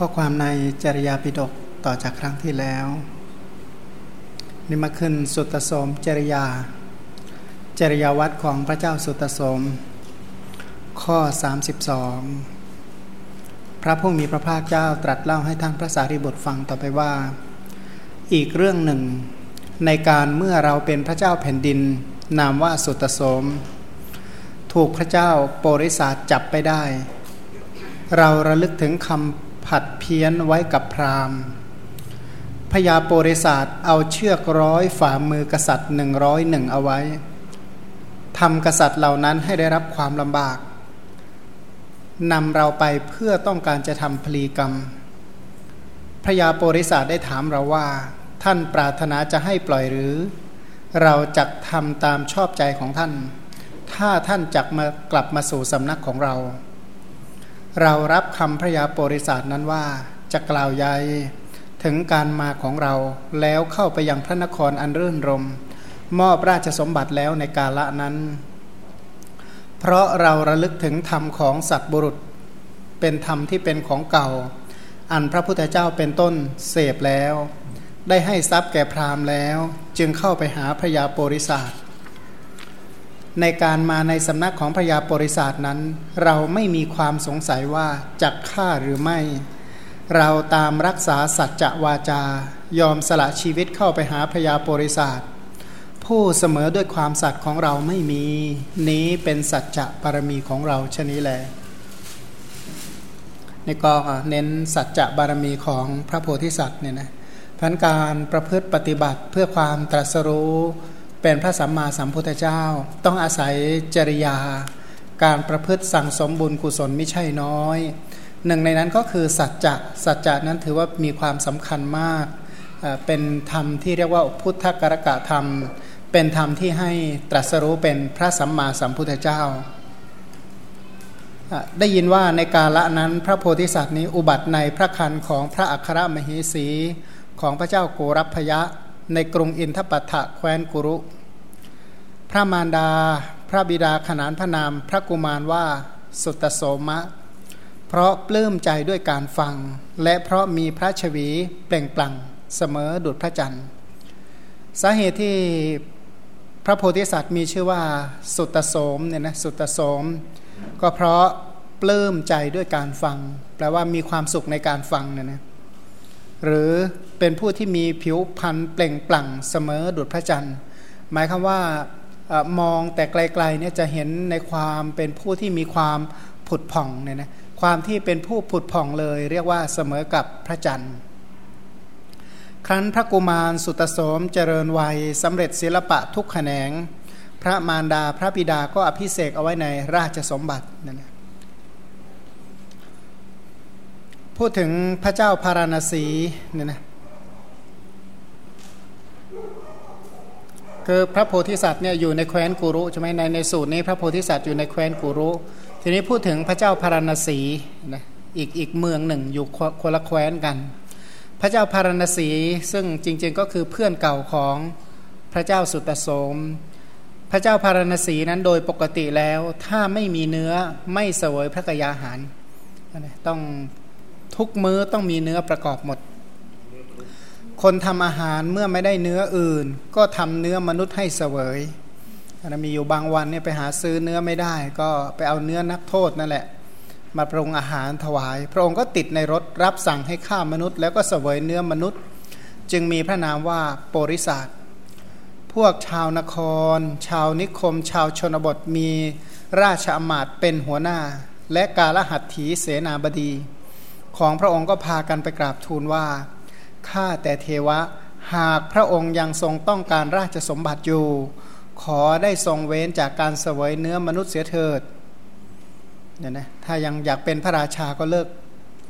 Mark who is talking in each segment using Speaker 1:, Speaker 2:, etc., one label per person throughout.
Speaker 1: ข้อความในจริยาปิฎกต่อจากครั้งที่แล้ว นี่มาขึ้นสุตโสมจริยา จริยาวัดของพระเจ้าสุตโสม ข้อ 32 พระผู้มีพระภาคเจ้าตรัสเล่าให้ท่านพระสารีบุตรฟังต่อไปว่า อีกเรื่องหนึ่ง ในการเมื่อเราเป็นพระเจ้าแผ่นดิน นามว่าสุตโสม ถูกพระเจ้าโปริศาสจับไปได้ เราระลึกถึงคำ ผัดเพี้ยนไว้กับพราหมณ์พญาโปริศาสเอาเชือกร้อยฝ่ามือกษัตริย์หนึ่งร้อยหนึ่งเอาไว้ทำกษัตริย์เหล่านั้นให้ได้รับความลำบากนำเราไปเพื่อต้องการจะทำพลีกรรม พระยาโปริศาสได้ถามเราว่า ท่านปรารถนาจะให้ปล่อยหรือ เราจะทำตามชอบใจของท่าน ถ้าท่านจักมากลับมาสู่สำนักของเรา เรารับคำพระยาโปริศาสนั้นว่าจะกล่าวใยถึงการมาของเราแล้วเข้าไปยังพระนครอันรื่นรม มอบราชสมบัติแล้วในกาละนั้น เพราะเราระลึกถึงธรรมของสัตบุรุษ เป็นธรรมที่เป็นของเก่า อันพระพุทธเจ้าเป็นต้นเสพแล้ว ได้ให้ทรัพย์แก่พราหมณ์แล้ว จึงเข้าไปหาพระยาโปริศาส ในการมาในสำนักของพระยาปริศาสนั้น เราไม่มีความสงสัยว่าจะฆ่าหรือไม่ เราตามรักษาสัจจะวาจา ยอมสละชีวิตเข้าไปหาพระยาปริศาสผู้เสมอด้วยความสัตย์ของเราไม่มี นี้เป็นสัจจะปรมีของเราชนี้แหละนี่ก็เน้นสัจจะบารมีของพระโพธิสัตว์เนี่ยนะพันการประพฤติปฏิบัติเพื่อความตรัสรู้ เป็นพระสัมมาสัมพุทธเจ้า ต้องอาศัยจริยา การประพฤติสั่งสมบุญกุศลไม่ใช่น้อย หนึ่งในนั้นก็คือสัจจะสัจจะนั้นถือว่ามีความสำคัญมาก เป็นธรรมที่เรียกว่าพุทธกรกะธรรม เป็นธรรมที่ให้ตรัสรู้เป็นพระสัมมาสัมพุทธเจ้า ได้ยินว่าในกาละนั้นพระโพธิสัตว์นี้อุบัติในพระคันของพระอัครมเหสีของพระเจ้าโกรพพยะในกรุงอินทปัฏะแคว้นกุรุ ระมารดา พระบิดาขนานพระนามพระกุมารว่าสุตโสมะ เพราะปลื้มใจด้วยการฟัง และเพราะมีพระชวีเปล่งปลั่งเสมอดุจพระจันทร์ สาเหตุที่พระโพธิสัตว์มีชื่อว่าสุตโสมเนี่ยนะสุตโสม ก็เพราะปลื้มใจด้วยการฟัง แปลว่ามีความสุขในการฟังเนี่ยนะหรือเป็นผู้ที่มีผิวพรรณเปล่งปลั่งเสมอดุจพระจันทร์ หมายคือว่า มองแต่ไกลๆเนี่ยจะเห็นในความเป็นผู้ที่มีความผุดผ่องเนี่ยนะความที่เป็นผู้ผุดผ่องเลย เรียกว่าเสมอกับพระจันทร์ ครั้นพระกุมารสุตโสมเจริญวัยสำเร็จศิลปะทุกแขนง พระมารดาพระบิดาก็อภิเษกเอาไว้ในราชสมบัตินั่นแหละพูดถึงพระเจ้าพาราณสีเนี่ยนะ คือพระโพธิสัตว์เนี่ยอยู่ในแคว้นกุรุใช่ไหมในในสูตรนี้พระโพธิสัตว์อยู่ในแคว้นกุรุ ทีนี้พูดถึงพระเจ้าพาราณสีนะอีกอีกเมืองหนึ่งอยู่คนละแคว้นกัน พระเจ้าพาราณสีซึ่งจริงๆก็คือเพื่อนเก่าของพระเจ้าสุตโสม พระเจ้าพาราณสีนั้นโดยปกติแล้วถ้าไม่มีเนื้อไม่เสวยพระกยาหาร ต้องทุกมื้อต้องมีเนื้อประกอบหมด คนทำอาหารเมื่อไม่ได้เนื้ออื่น ก็ทำเนื้อมนุษย์ให้เสวยนะมีอยู่บางวันเนี่ยไปหาซื้อเนื้อไม่ได้ ก็ไปเอาเนื้อนักโทษนั่นแหละ มาปรุงอาหารถวาย พระองค์ก็ติดในรถรับสั่งให้ฆ่ามนุษย์ แล้วก็เสวยเนื้อมนุษย์ จึงมีพระนามว่าโปริศาสพวกชาวนคร ชาวนิคม ชาวชนบทมีราชอมาตย์เป็นหัวหน้า และกาลหัตถีเสนาบดี ของพระองค์ก็พากันไปกราบทูลว่า ข้าแต่เทวะ หากพระองค์ยังทรงต้องการราชสมบัติอยู่ ขอได้ทรงเว้นจากการเสวยเนื้อมนุษย์เสียเถิดเนี่ยนะถ้ายังอยากเป็นพระราชาก็เลิก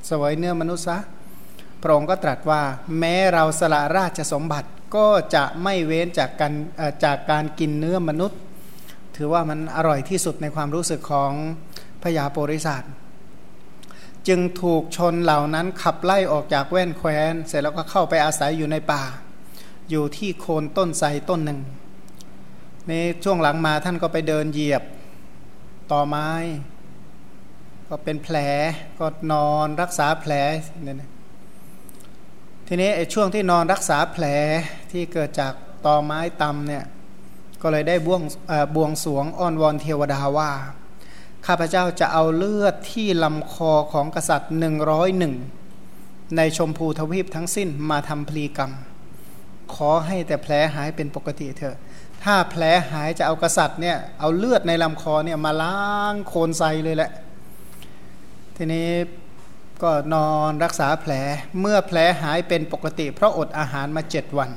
Speaker 1: เสวยเนื้อมนุษย์ซะพระองค์ก็ตรัสว่า แม้เราสละราชสมบัติก็จะไม่เว้นจากการจากการกินเนื้อมนุษย์ ถือว่ามันอร่อยที่สุดในความรู้สึกของพญาโปริศาส จึงถูกชนเหล่านั้นขับไล่ออกจากแว่นแคว้น เสร็จแล้วก็เข้าไปอาศัยอยู่ในป่า อยู่ที่โคนต้นไทรต้นหนึ่งในช่วงหลังมาท่านก็ไปเดินเหยียบต่อไม้ ก็เป็นแผลก็นอนรักษาแผลเนี่ยนะทีนี้ไอ้ช่วงที่นอนรักษาแผลที่เกิดจากตอไม้ตำเนี่ยก็เลยได้บวงบวงสวงอ้อนวอนเทวดาว่า ข้าพเจ้าจะเอาเลือดที่ลำคอของกษัตริย์หนึ่งร้อยหนึ่งในชมพูทวีปทั้งสิ้นมาทำพลีกรรม ขอให้แต่แผลหายเป็นปกติเถอะ ถ้าแผลหายจะเอากษัตริย์เนี่ยเอาเลือดในลำคอเนี่ยมาล้างโคนไซเลยแหละ ทีนี้ก็นอนรักษาแผลเมื่อแผลหายเป็นปกติ เพราะอดอาหารมาเจ็ดวัน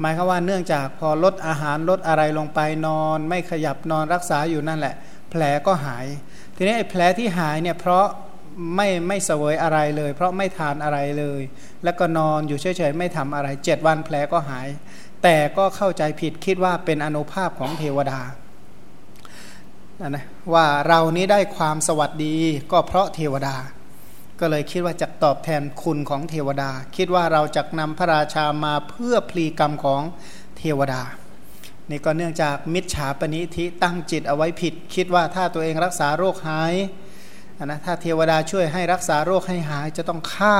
Speaker 1: หมายคือว่าเนื่องจากพอลดอาหารลดอะไรลงไปนอน ไม่ขยับนอนรักษาอยู่นั่นแหละ แผลก็หาย ทีนี้ไอ้แผลที่หายเนี่ยเพราะไม่ไม่เสวยอะไรเลย เพราะไม่ทานอะไรเลย แล้วก็นอนอยู่เฉยๆไม่ทำอะไรเจ็ดวันแผลก็หาย แต่ก็เข้าใจผิดคิดว่าเป็นอนุภาพของเทวดานะว่าเรานี้ได้ความสวัสดีก็เพราะเทวดา ก็เลยคิดว่าจะตอบแทนคุณของเทวดา คิดว่าเราจะนำพระราชามาเพื่อพลีกรรมของเทวดา นี่ก็เนื่องจากมิจฉาปณิธิตั้งจิตเอาไว้ผิด คิดว่าถ้าตัวเองรักษาโรคหายนะถ้าเทวดาช่วยให้รักษาโรคให้หายจะต้องฆ่า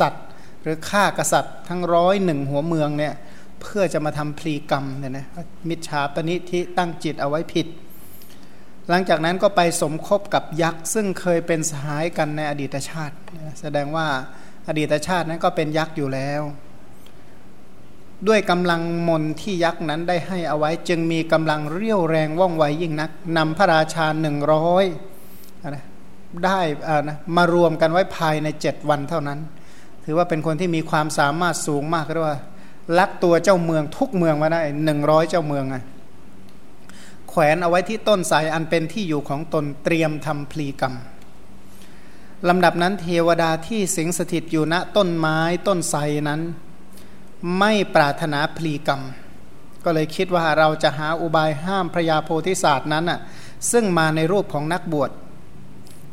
Speaker 1: สัตว์ หรือฆ่ากษัตริย์ ทั้งร้อยหนึ่งหัวเมืองเนี่ยเพื่อจะมาทำพลีกรรมเนี่ยนะมิจฉาปณิธิตั้งจิตเอาไว้ผิด หลังจากนั้นก็ไปสมคบกับยักษ์ ซึ่งเคยเป็นสหายกันในอดีตชาติ แสดงว่าอดีตชาตินั้นก็เป็นยักษ์อยู่แล้ว ด้วยกำลังมนที่ยักษ์นั้นได้ให้เอาไว้ จึงมีกำลังเรี่ยวแรงว่องไวยิ่งนักนำพระราชาหนึ่งร้อยนะได้นะมารวมกันไว้ภายในเจ็ดวันเท่านั้น ถือว่าเป็นคนที่มีความสามารถสูงมากเรียกว่าลักตัวเจ้าเมืองทุกเมืองมาได้หนึ่งร้อยเจ้าเมืองไงแขวนเอาไว้ที่ต้นสายอันเป็นที่อยู่ของตนเตรียมทำพลีกรรมลำดับนั้นเทวดาที่สิงสถิตอยู่ณต้นไม้ต้นไทรนั้น ไม่ปรารถนาพลีกรรม ก็เลยคิดว่าเราจะหาอุบายห้ามพระยาโพธิศาสตร์นั้นอะซึ่งมาในรูปของนักบวช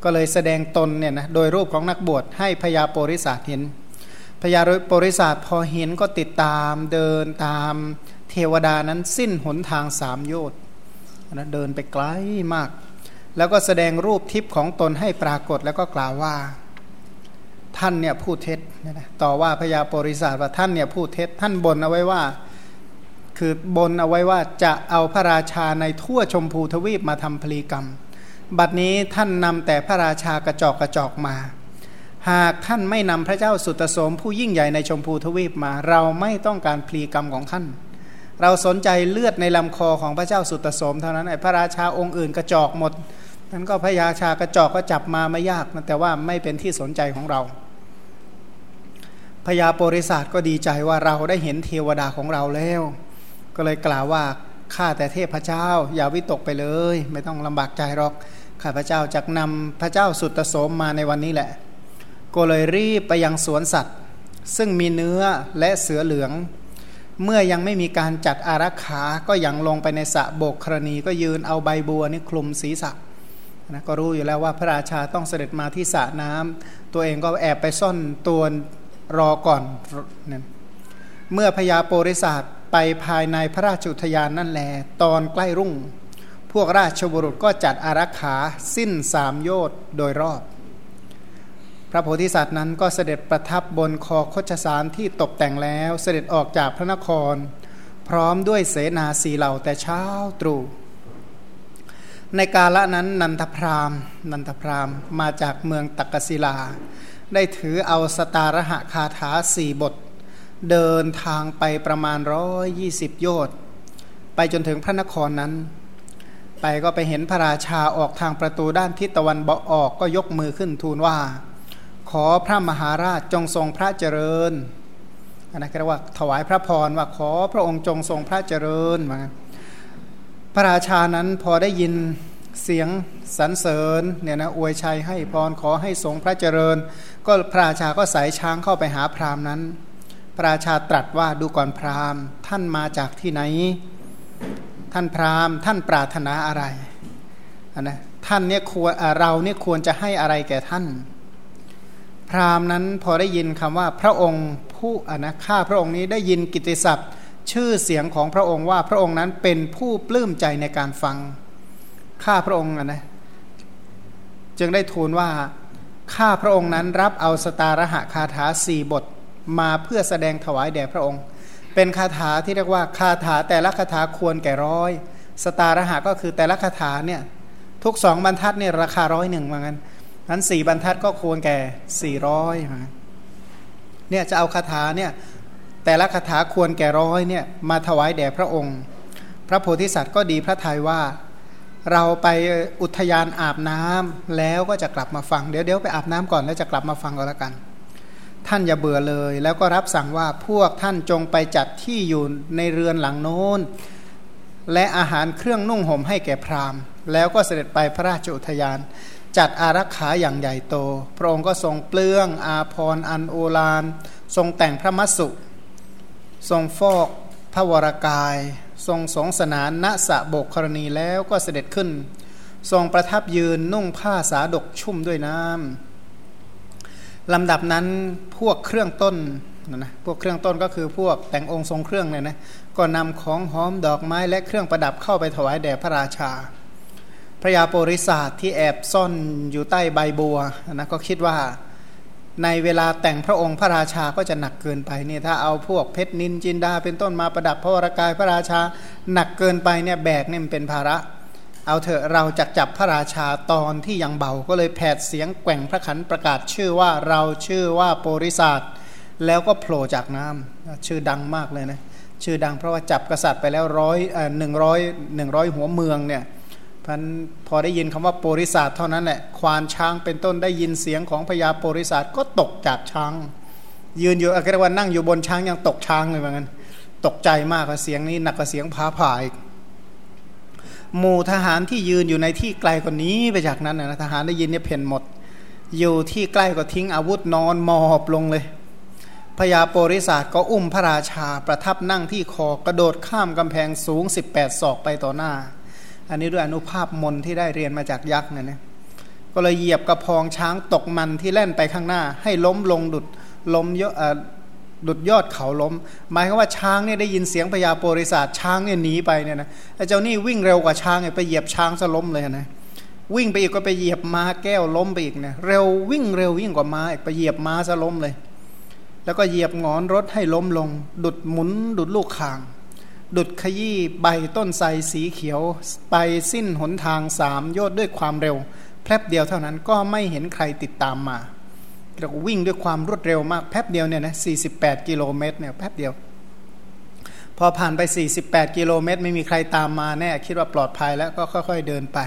Speaker 1: ก็เลยแสดงตนเนี่ยนะโดยรูปของนักบวชให้พญาโปริศาสเห็นพญาโปริศาสพอเห็นก็ติดตามเดินตามเทวดานั้นสิ้นหนทางสามโยชน์นะเดินไปไกลมาก แล้วก็แสดงรูปทิพย์ของตนให้ปรากฏแล้วก็กล่าวว่า ท่านเนี่ยพูดเท็จนะต่อว่าพญาปริศาสว่าท่านเนี่ยพูดเท็จท่านบนเอาไว้ว่า คือบนเอาไว้ว่าจะเอาพระราชาในทั่วชมพูทวีปมาทำพลีกรรม บัดนี้ท่านนำแต่พระราชากระจอกกระจอกมา หากท่านไม่นำพระเจ้าสุตโสมผู้ยิ่งใหญ่ในชมพูทวีปมา เราไม่ต้องการพลีกรรมของท่าน เราสนใจเลือดในลำคอของพระเจ้าสุตโสมเท่านั้นไอ้พระราชาองค์อื่นกระจอกหมดนั้นก็พระยาชากระจอกก็จับมาไม่ยากนะแต่ว่าไม่เป็นที่สนใจของเรา พญาโปริศาสก็ดีใจว่าเราได้เห็นเทวดาของเราแล้ว ก็เลยกล่าวว่าข้าแต่เทพเจ้า อย่าวิตกไปเลย ไม่ต้องลำบากใจหรอกข้าพเจ้าจะนำพระเจ้าสุตโสมมาในวันนี้แหละ ก็เลยรีบไปยังสวนสัตว์ ซึ่งมีเนื้อและเสือเหลือง เมื่อยังไม่มีการจัดอารักขาก็ยังลงไปในสระโบกครณีก็ยืนเอาใบบัวนี่คลุมศีรษะนะก็รู้อยู่แล้วว่าพระราชาต้องเสด็จมาที่สระน้ำตัวเองก็แอบไปซ่อนตัว รอก่อนเนี่ยเมื่อพญาโปริศาสไปภายในพระราชอุทยานนั่นแหละตอนใกล้รุ่ง พวกราชบุรุษก็จัดอารักขาสิ้นสามโยชน์โดยรอบ พระโพธิสัตว์นั้นก็เสด็จประทับบนคอคชสารที่ตกแต่งแล้วเสด็จออกจากพระนคร พร้อมด้วยเสนาสีเหล่าแต่เช้าตรู่ในกาละนั้นนันทพรามนันทพรามมาจากเมืองตักกศิลา ได้ถือเอาสตารหะคาถาสี่บท เดินทางไปประมาณร้อยยี่สิบโยชน์ไปจนถึงพระนครนั้น ไปก็ไปเห็นพระราชาออกทางประตูด้านทิศตะวันบออกก็ยกมือขึ้นทูลว่า ขอพระมหาราชจงทรงพระเจริญอันนั้นเรียกว่าถวายพระพรว่าขอพระองค์จงทรงพระเจริญมาพระราชานั้นพอได้ยินเสียงสรรเสริญเนี่ยนะอวยชัยให้พรขอให้ทรงพระเจริญ ก็พระราชาก็สายช้างเข้าไปหาพราหมณ์นั้น พระราชาตรัสว่าดูก่อนพราหมณ์ ท่านมาจากที่ไหน ท่านพราหมณ์ ท่านปรารถนาอะไรนนะท่านเนี่ยควรเราเนี่ยควรจะให้อะไรแก่ท่าน พราหมณ์นั้นพอได้ยินคำว่าพระองค์ผู้อนะข้าพระองค์นี้ได้ยินกิติศัพท์ ชื่อเสียงของพระองค์ว่าพระองค์นั้นเป็นผู้ปลื้มใจในการฟังข้าพระองค์นะจึงได้ทูลว่า ข้าพระองค์นั้นรับเอาสตารหะคาถาสี่บทมาเพื่อแสดงถวายแด่พระองค์ เป็นคาถาที่เรียกว่าคาถาแต่ละคาถาควรแก่ร้อย สตารหะก็คือแต่ละคาถาเนี่ยทุกสองบรรทัดเนี่ยราคาร้อยหนึ่งเหมือนกันนั้นสี่บรรทัดก็ควรแก่สี่ร้อยเนี่ยจะเอาคาถาเนี่ยแต่ละคาถาควรแก่ร้อยเนี่ยมาถวายแด่พระองค์ พระโพธิสัตว์ก็ดีพระทัยว่า เราไปอุทยานอาบน้ำแล้วก็จะกลับมาฟังเดี๋ยวเดี๋ยวไปอาบน้ำก่อนแล้วจะกลับมาฟังก็แล้วกัน ท่านอย่าเบื่อเลย แล้วก็รับสั่งว่าพวกท่านจงไปจัดที่อยู่ในเรือนหลังโน้น และอาหารเครื่องนุ่งห่มให้แก่พราหมณ์ แล้วก็เสด็จไปพระราชอุทยาน จัดอารักขาอย่างใหญ่โต พระองค์ก็ทรงเปลื้องอาพรอันโอฬารทรงแต่งพระมัสสุ ทรงฟอกพระวรากาย ทรงสงสนานณสะโบกกรณีแล้วก็เสด็จขึ้น ทรงประทับยืนนุ่งผ้าสาดกชุ่มด้วยน้ำลำดับนั้นพวกเครื่องต้นนะพวกเครื่องต้นก็คือพวกแต่งองค์ทรงเครื่องเนี่ยนะก็นำของหอมดอกไม้และเครื่องประดับเข้าไปถวายแด่พระราชา พระยาโปริศาสที่แอบซ่อนอยู่ใต้ใบบัวนะก็คิดว่า ในเวลาแต่งพระองค์พระราชาก็จะหนักเกินไปเนี่ยถ้าเอาพวกเพชรนินจินดา เป็นต้นมาประดับพระวรากายพระราชาหนักเกินไปเนี่ยแบกเนี่ยมันเป็นภาระ เอาเถอะเราจะจับพระราชาตอนที่ยังเบาก็เลยแผดเสียงแกว่งพระขันประกาศชื่อว่าเราชื่อว่าโปริศาสแล้วก็โผล่จากน้ำชื่อดังมากเลยนะชื่อดังเพราะว่าจับกษัตริย์ไปแล้วร้อยหนึ่งร้อยหนึ่งร้อยหัวเมืองเนี่ย พันพอได้ยินคำว่าโปริศาสเท่านั้นแหละควานช้างเป็นต้นได้ยินเสียงของพญาโปริศาสก็ตกจากช้าง ยืนอยู่อะไรว่านั่งอยู่บนช้างยังตกช้างเลยเหมือนกันตกใจมากเสียงนี้หนักกว่าเสียงผาผายหมู่ทหารที่ยืนอยู่ในที่ไกลกว่านี้ไปจากนั้นนะทหารได้ยินเนี่ยเพ่นหมด อยู่ที่ใกล้ก็ทิ้งอาวุธนอนมอบลงเลยพญาโปริศาสก็อุ้มพระราชาประทับนั่งที่คอกระโดดข้ามกำแพงสูง 18 ศอกไปต่อหน้า อันนี้ด้วยอนุภาพมนที่ได้เรียนมาจากยักษ์เนี่ยนะก็เลยเหยียบกระพองช้างตกมันที่แล่นไปข้างหน้า ให้ล้มลงดุดล้มเยอะดุดยอดเขาล้ม หมายความว่าช้างเนี่ยได้ยินเสียงพญาโปริศาสช้างเนี่ยหนีไปเนี่ยนะไอ้เจ้านี่วิ่งเร็วกว่าช้างไปเหยียบช้างซะล้มเลยนะวิ่งไปอีกก็ไปเหยียบม้าแก้วล้มไปอีกเนี่ยเร็ววิ่งเร็ววิ่งกว่าม้าอีกไปเหยียบม้าซะล้มเลย แล้วก็เหยียบงอนรถให้ล้มลง ดุดหมุนดุดลูกคาง ดุดขยี้ใบต้นไทรสีเขียว ไปสิ้นหนทางสามโยดด้วยความเร็วแป๊บเดียวเท่านั้นก็ไม่เห็นใครติดตามมาเราวิ่งด้วยความรวดเร็วมากแป๊บเดียวเนี่ยนะ48 กิโลเมตรเนี่ยแป๊บเดียว พอผ่านไป 48 กิโลเมตร ไม่มีใครตามมาแน่คิดว่าปลอดภัยแล้วก็ค่อย ๆเดินไป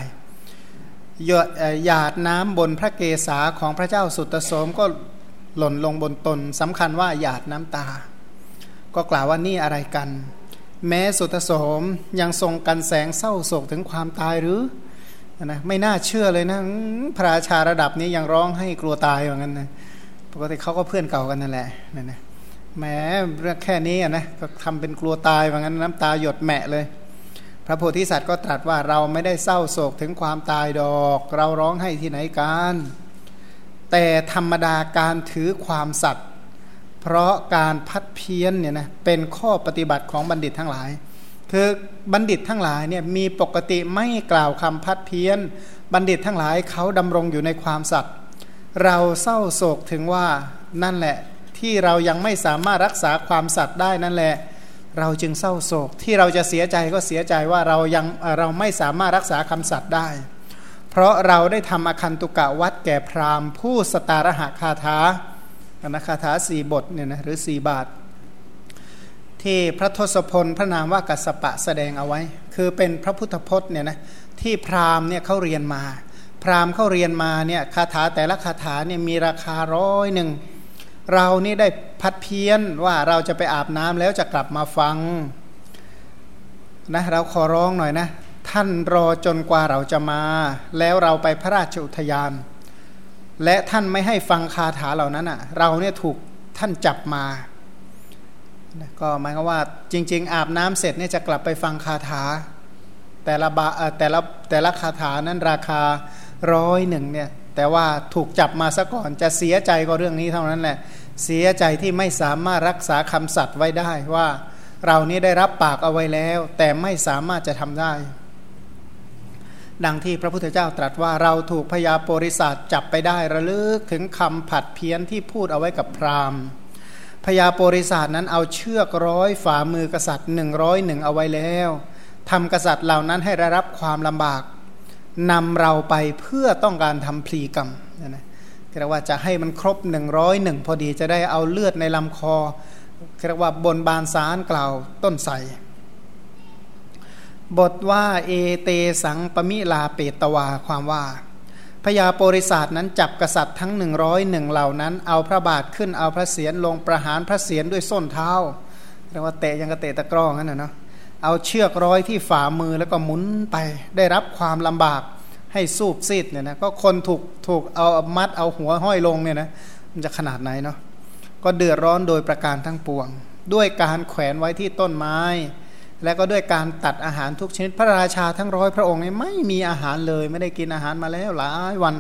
Speaker 1: หยาดน้ำบนพระเกศาของพระเจ้าสุตโสมก็หล่นลงบนตนสำคัญว่าหยาดน้ำตา ก็กล่าวว่านี่อะไรกัน แม้สุตโสมยังทรงกันแสงเศร้าโศกถึงความตายหรือนะไม่น่าเชื่อเลยนะพระราชาระดับนี้ยังร้องให้กลัวตายอย่างนั้นนะปกติเขาก็เพื่อนเก่ากันนั่นแหละนั่นนะแม้เรื่องแค่นี้นะก็ทำเป็นกลัวตายอย่างนั้นน้ำตาหยดแมะเลย พระโพธิสัตว์ก็ตรัสว่าเราไม่ได้เศร้าโศกถึงความตายดอก เราร้องให้ที่ไหนกันแต่ธรรมดาการถือความสัตย์ เพราะการพัดเพี้ยนเนี่ยนะเป็นข้อปฏิบัติของบัณฑิตทั้งหลาย คือบัณฑิตทั้งหลายเนี่ยมีปกติไม่กล่าวคำพัดเพี้ยน บัณฑิตทั้งหลายเขาดำรงอยู่ในความสัตย์เราเศร้าโศกถึงว่านั่นแหละที่เรายังไม่สามารถรักษาความสัตย์ได้นั่นแหละ เราจึงเศร้าโศกที่เราจะเสียใจก็เสียใจว่าเรายังเราไม่สามารถรักษาคำสัตย์ได้ เพราะเราได้ทำอคันตุกะวัดแก่พราหมณ์ผู้สตารหะคาถา นะคาถาสี่บทเนี่ยนะหรือสี่บาท ที่พระทศพลพระนามว่ากัสปะแสดงเอาไว้ คือเป็นพระพุทธพจน์เนี่ยนะที่พราหมณ์เนี่ยเขาเรียนมา พราหมณ์เขาเรียนมาเนี่ยคาถาแต่ละคาถาเนี่ยมีราคาร้อยหนึ่งเรานี่ได้พัดเพี้ยนว่าเราจะไปอาบน้ำแล้วจะกลับมาฟังนะเราขอร้องหน่อยนะ ท่านรอจนกว่าเราจะมา แล้วเราไปพระราชอุทยาน และท่านไม่ให้ฟังคาถาเหล่านั้นอะ เราเนี่ยถูกท่านจับมา ก็หมายความว่าจริง ๆ อาบน้ำเสร็จเนี่ยจะกลับไปฟังคาถา แต่ละบาแต่ละแต่ละคาถานั้นราคาร้อยหนึ่งเนี่ยแต่ว่าถูกจับมาซะก่อนจะเสียใจก็เรื่องนี้เท่านั้นแหละ เสียใจที่ไม่สามารถรักษาคำสัตย์ไว้ได้ว่า เรานี้ได้รับปากเอาไว้แล้ว แต่ไม่สามารถจะทำได้ ดังที่พระพุทธเจ้าตรัสว่าเราถูกพยาโปริศาสจับไปได้ระลึกถึงคำผัดเพี้ยนที่พูดเอาไว้กับพราหมณ์พญาโปริศาสนั้นเอาเชือกร้อยฝ่ามือกษัตริย์หนึ่งร้อยหนึ่งเอาไว้แล้วทำกษัตริย์เหล่านั้นให้ได้รับความลำบากนำเราไปเพื่อต้องการทำพลีกรรมนะเรียกว่าจะให้มันครบหนึ่งร้อยหนึ่งพอดีจะได้เอาเลือดในลำคอเรียกว่าบนบานสารกล่าวต้นใส บทว่าเอเตสังปมิลาเปตวาความว่าพญาโปริศาสนั้นจับกษัตริย์ทั้งหนึ่งร้อยหนึ่งเหล่านั้น เอาพระบาทขึ้นเอาพระเศียรลงประหารพระเศียรด้วยส้นเท้าเรียกว่าเตะยังกระเตะตะกร้องนั่นนะเนาะเอาเชือกร้อยที่ฝ่ามือแล้วก็หมุนไปได้รับความลำบากให้สูบซีดเนี่ยนะก็คนถูกถูกเอามัดเอาหัวห้อยลงเนี่ยนะมันจะขนาดไหนเนาะก็เดือดร้อนโดยประการทั้งปวง ด้วยการแขวนไว้ที่ต้นไม้ และก็ด้วยการตัดอาหารทุกชนิดพระราชาทั้งร้อยพระองค์เนี่ยไม่มีอาหารเลยไม่ได้กินอาหารมาแล้วหลายวัน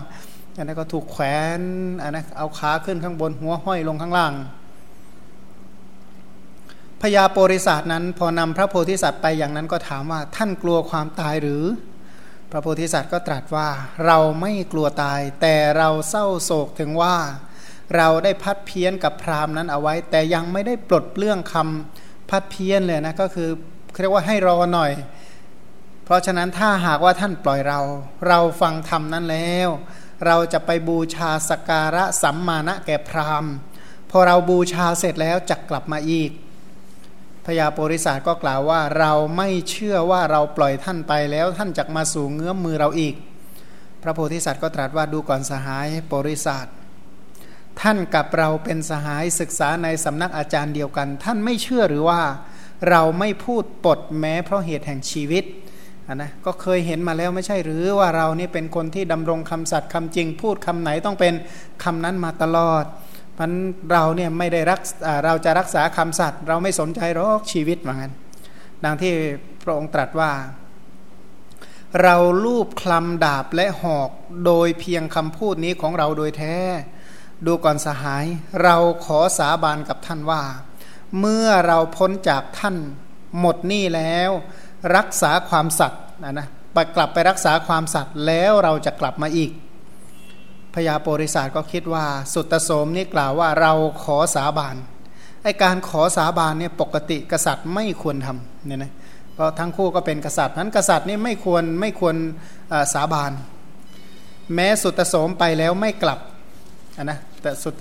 Speaker 1: อันนั้นก็ถูกแขวนอันนั้นเอาขาขึ้นข้างบนหัวห้อยลงข้างล่างพญาโปริศาสนั้นพอนำพระโพธิสัตว์ไปอย่างนั้นก็ถามว่าท่านกลัวความตายหรือ พระโพธิสัตว์ก็ตรัสว่าเราไม่กลัวตาย แต่เราเศร้าโศกถึงว่า เราได้พัดเพี้ยนกับพราหมณ์นั้นเอาไว้ แต่ยังไม่ได้ปลดเปลื้องคำพัดเพี้ยนเลยนะก็คือ เรียกว่าให้รอหน่อย เพราะฉะนั้นถ้าหากว่าท่านปล่อยเรา เราฟังธรรมนั้นแล้ว เราจะไปบูชาสการะสัมมาณะแก่พราหมณ์ พอเราบูชาเสร็จแล้วจะกลับมาอีกพญาโปริศาสก็กล่าวว่าเราไม่เชื่อว่าเราปล่อยท่านไปแล้วท่านจะมาสู่เงื้อมมือเราอีก พระโพธิสัตว์ก็ตรัสว่าดูก่อนสหายโปริศาสท่านกับเราเป็นสหายศึกษาในสำนักอาจารย์เดียวกัน ท่านไม่เชื่อหรือว่า เราไม่พูดปดแม้เพราะเหตุแห่งชีวิตนะก็เคยเห็นมาแล้วไม่ใช่หรือว่าเรานี่เป็นคนที่ดำรงคำสัตย์คำจริง พูดคำไหนต้องเป็นคำนั้นมาตลอดมันเราเนี่ยไม่ได้รักเราจะรักษาคำสัตย์เราไม่สนใจหรอกชีวิตเหมือนกันดังที่พระองค์ตรัสว่า เราลูบคลำดาบและหอกโดยเพียงคำพูดนี้ของเราโดยแท้ ดูก่อนสหาย เราขอสาบานกับท่านว่า เมื่อเราพ้นจากท่านหมดหนี้แล้ว รักษาความสัตย์นะนะไปกลับไปรักษาความสัตย์แล้วเราจะกลับมาอีกพญาโปริศาสก็คิดว่า สุตโสมนี่กล่าวว่าเราขอสาบานไอการขอสาบานเนี่ยปกติกษัตริย์ไม่ควรทำเนี่ยนะเพราะทั้งคู่ก็เป็นกษัตริย์นั้นกษัตริย์นี่ไม่ควรไม่ควรสาบาน แม้สุตโสมไปแล้วไม่กลับนะแต่สุด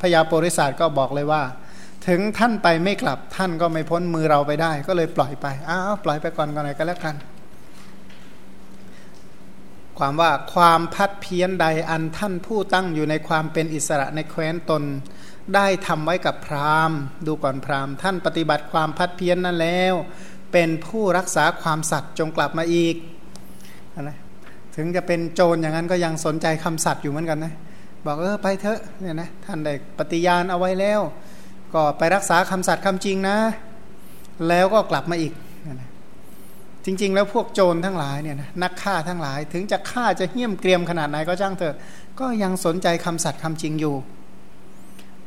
Speaker 1: พญาโปริศาสก็บอกเลยว่า ถึงท่านไปไม่กลับท่านก็ไม่พ้นมือเราไปได้ ก็เลยปล่อยไปอ้าวปล่อยไปก่อนก่อนไหนก็แล้วกัน ความว่าความพัดเพี้ยนใดอันท่านผู้ตั้งอยู่ในความเป็นอิสระในแคว้นตน ได้ทำไว้กับพราหมณ์ ดูก่อนพราหมณ์ ท่านปฏิบัติความพัดเพี้ยนนั้นแล้ว เป็นผู้รักษาความสัตย์จงกลับมาอีกนะถึงจะเป็นโจรอย่างนั้นก็ยังสนใจคำสัตย์อยู่เหมือนกันนะบอกเออไปเถอะเนี่ยนะท่านได้ปฏิญาณเอาไว้แล้ว ก็ไปรักษาคำสัตย์คำจริงนะ แล้วก็กลับมาอีก จริง ๆ แล้วพวกโจรทั้งหลายเนี่ยนักฆ่าทั้งหลาย ถึงจะฆ่าจะเหี้ยมเกรียมขนาดไหนก็จ้างเถอะ ก็ยังสนใจคำสัตย์คำจริงอยู่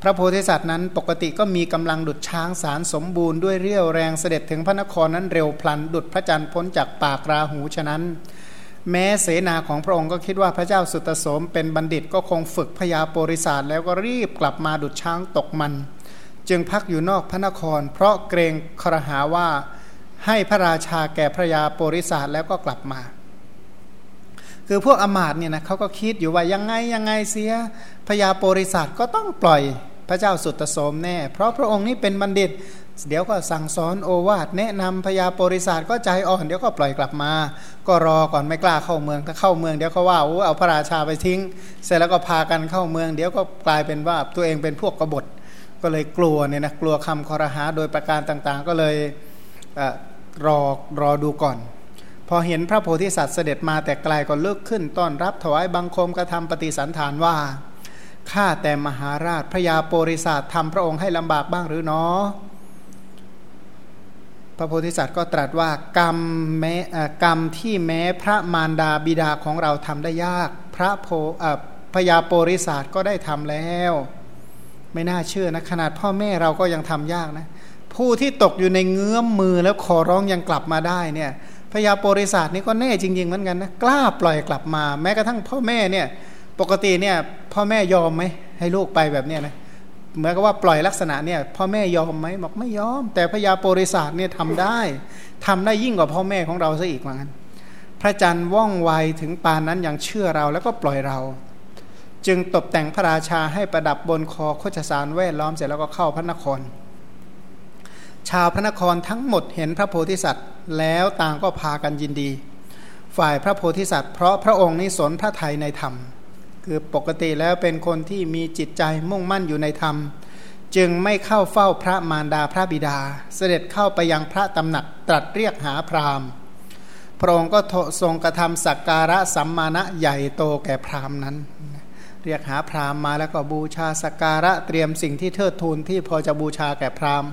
Speaker 1: พระโพธิสัตว์นั้นปกติก็มีกำลังดุดช้างสารสมบูรณ์ด้วยเรี่ยวแรงเสด็จถึงพระนครนั้นเร็วพลัน ดุดพระจันทร์พ้นจากปากราหูฉะนั้นแม้เสนาของพระองค์ก็คิดว่าพระเจ้าสุตโสมเป็นบัณฑิตก็คงฝึกพยาโปริศาสแล้วก็รีบกลับมาดุดช้างตกมัน จึงพักอยู่นอกพระนคร เพราะเกรงครหาว่าให้พระราชาแก่พระยาโปริศาสแล้วก็กลับมา คือพวกอมาตเนี่ยนะเขาก็คิดอยู่ว่ายังไงยังไงเสียพระยาโปริศาสก็ต้องปล่อยพระเจ้าสุตโสมแน่ เพราะพระองค์นี้เป็นบัณฑิต เดี๋ยวก็สั่งสอนโอวาทแนะนำพญาโปริศาสก็ใจอ่อนเดี๋ยวก็ปล่อยกลับมา ก็รอก่อนไม่กล้าเข้าเมืองถ้าเข้าเมืองเดี๋ยวเขาว่าโอ้เอาพระราชาไปทิ้ง เสร็จแล้วก็พากันเข้าเมือง เดี๋ยวก็กลายเป็นว่าตัวเองเป็นพวกกบฏ ก็เลยกลัวเนี่ยนะกลัวคำคอรหาโดยประการต่างๆ ก็เลยรอรอดูก่อน พอเห็นพระโพธิสัตว์เสด็จมาแต่ไกลก็เลิกขึ้นต้อนรับถวายบังคมกระทำปฏิสันฐานว่าข้าแต่มหาราชพระยาโปริศาสทำพระองค์ให้ลำบากบ้างหรือเนาะพระโพธิสัตว์ก็ตรัสว่ากรรมแม้กรรมที่แม้พระมารดาบิดาของเราทำได้ยาก พระโพพยาโปริศาสก็ได้ทำแล้ว ไม่น่าเชื่อนะ ขนาดพ่อแม่เราก็ยังทำยากนะ ผู้ที่ตกอยู่ในเงื้อมมือแล้วขอร้องยังกลับมาได้เนี่ยพญาโปริศาสนี่ก็แน่จริงๆเหมือนกันนะกล้าปล่อยกลับมา แม้กระทั่งพ่อแม่เนี่ยปกติเนี่ยพ่อแม่ยอมไหมให้ลูกไปแบบเนี้ยนะเหมือนกับว่าปล่อยลักษณะเนี่ยพ่อแม่ยอมไหมบอกไม่ยอม แต่พญาโปริศาสเนี่ยทำได้ทำได้ยิ่งกว่าพ่อแม่ของเราซะอีกเหมือนกันพระจันทร์ว่องไวถึงปานนั้นยังเชื่อเราแล้วก็ปล่อยเรา จึงตกแต่งพระราชาให้ประดับบนคอโคชสารแวดล้อมเสร็จแล้วก็เข้าพระนคร ชาวพระนครทั้งหมดเห็นพระโพธิสัตว์ แล้วต่างก็พากันยินดี ฝ่ายพระโพธิสัตว์เพราะพระองค์นี้สนพระไทยในธรรม คือปกติแล้วเป็นคนที่มีจิตใจมุ่งมั่นอยู่ในธรรม จึงไม่เข้าเฝ้าพระมารดาพระบิดา เสด็จเข้าไปยังพระตำหนักตรัสเรียกหาพราหมณ์พระองค์ก็ทรงกระทำสักการะสัมมาณะใหญ่โตแก่พราหมณ์นั้น เรียกหาพราหมณ์มาแล้วก็บูชาสักการะเตรียมสิ่งที่เทิดทูนที่พอจะบูชาแก่พราหมณ์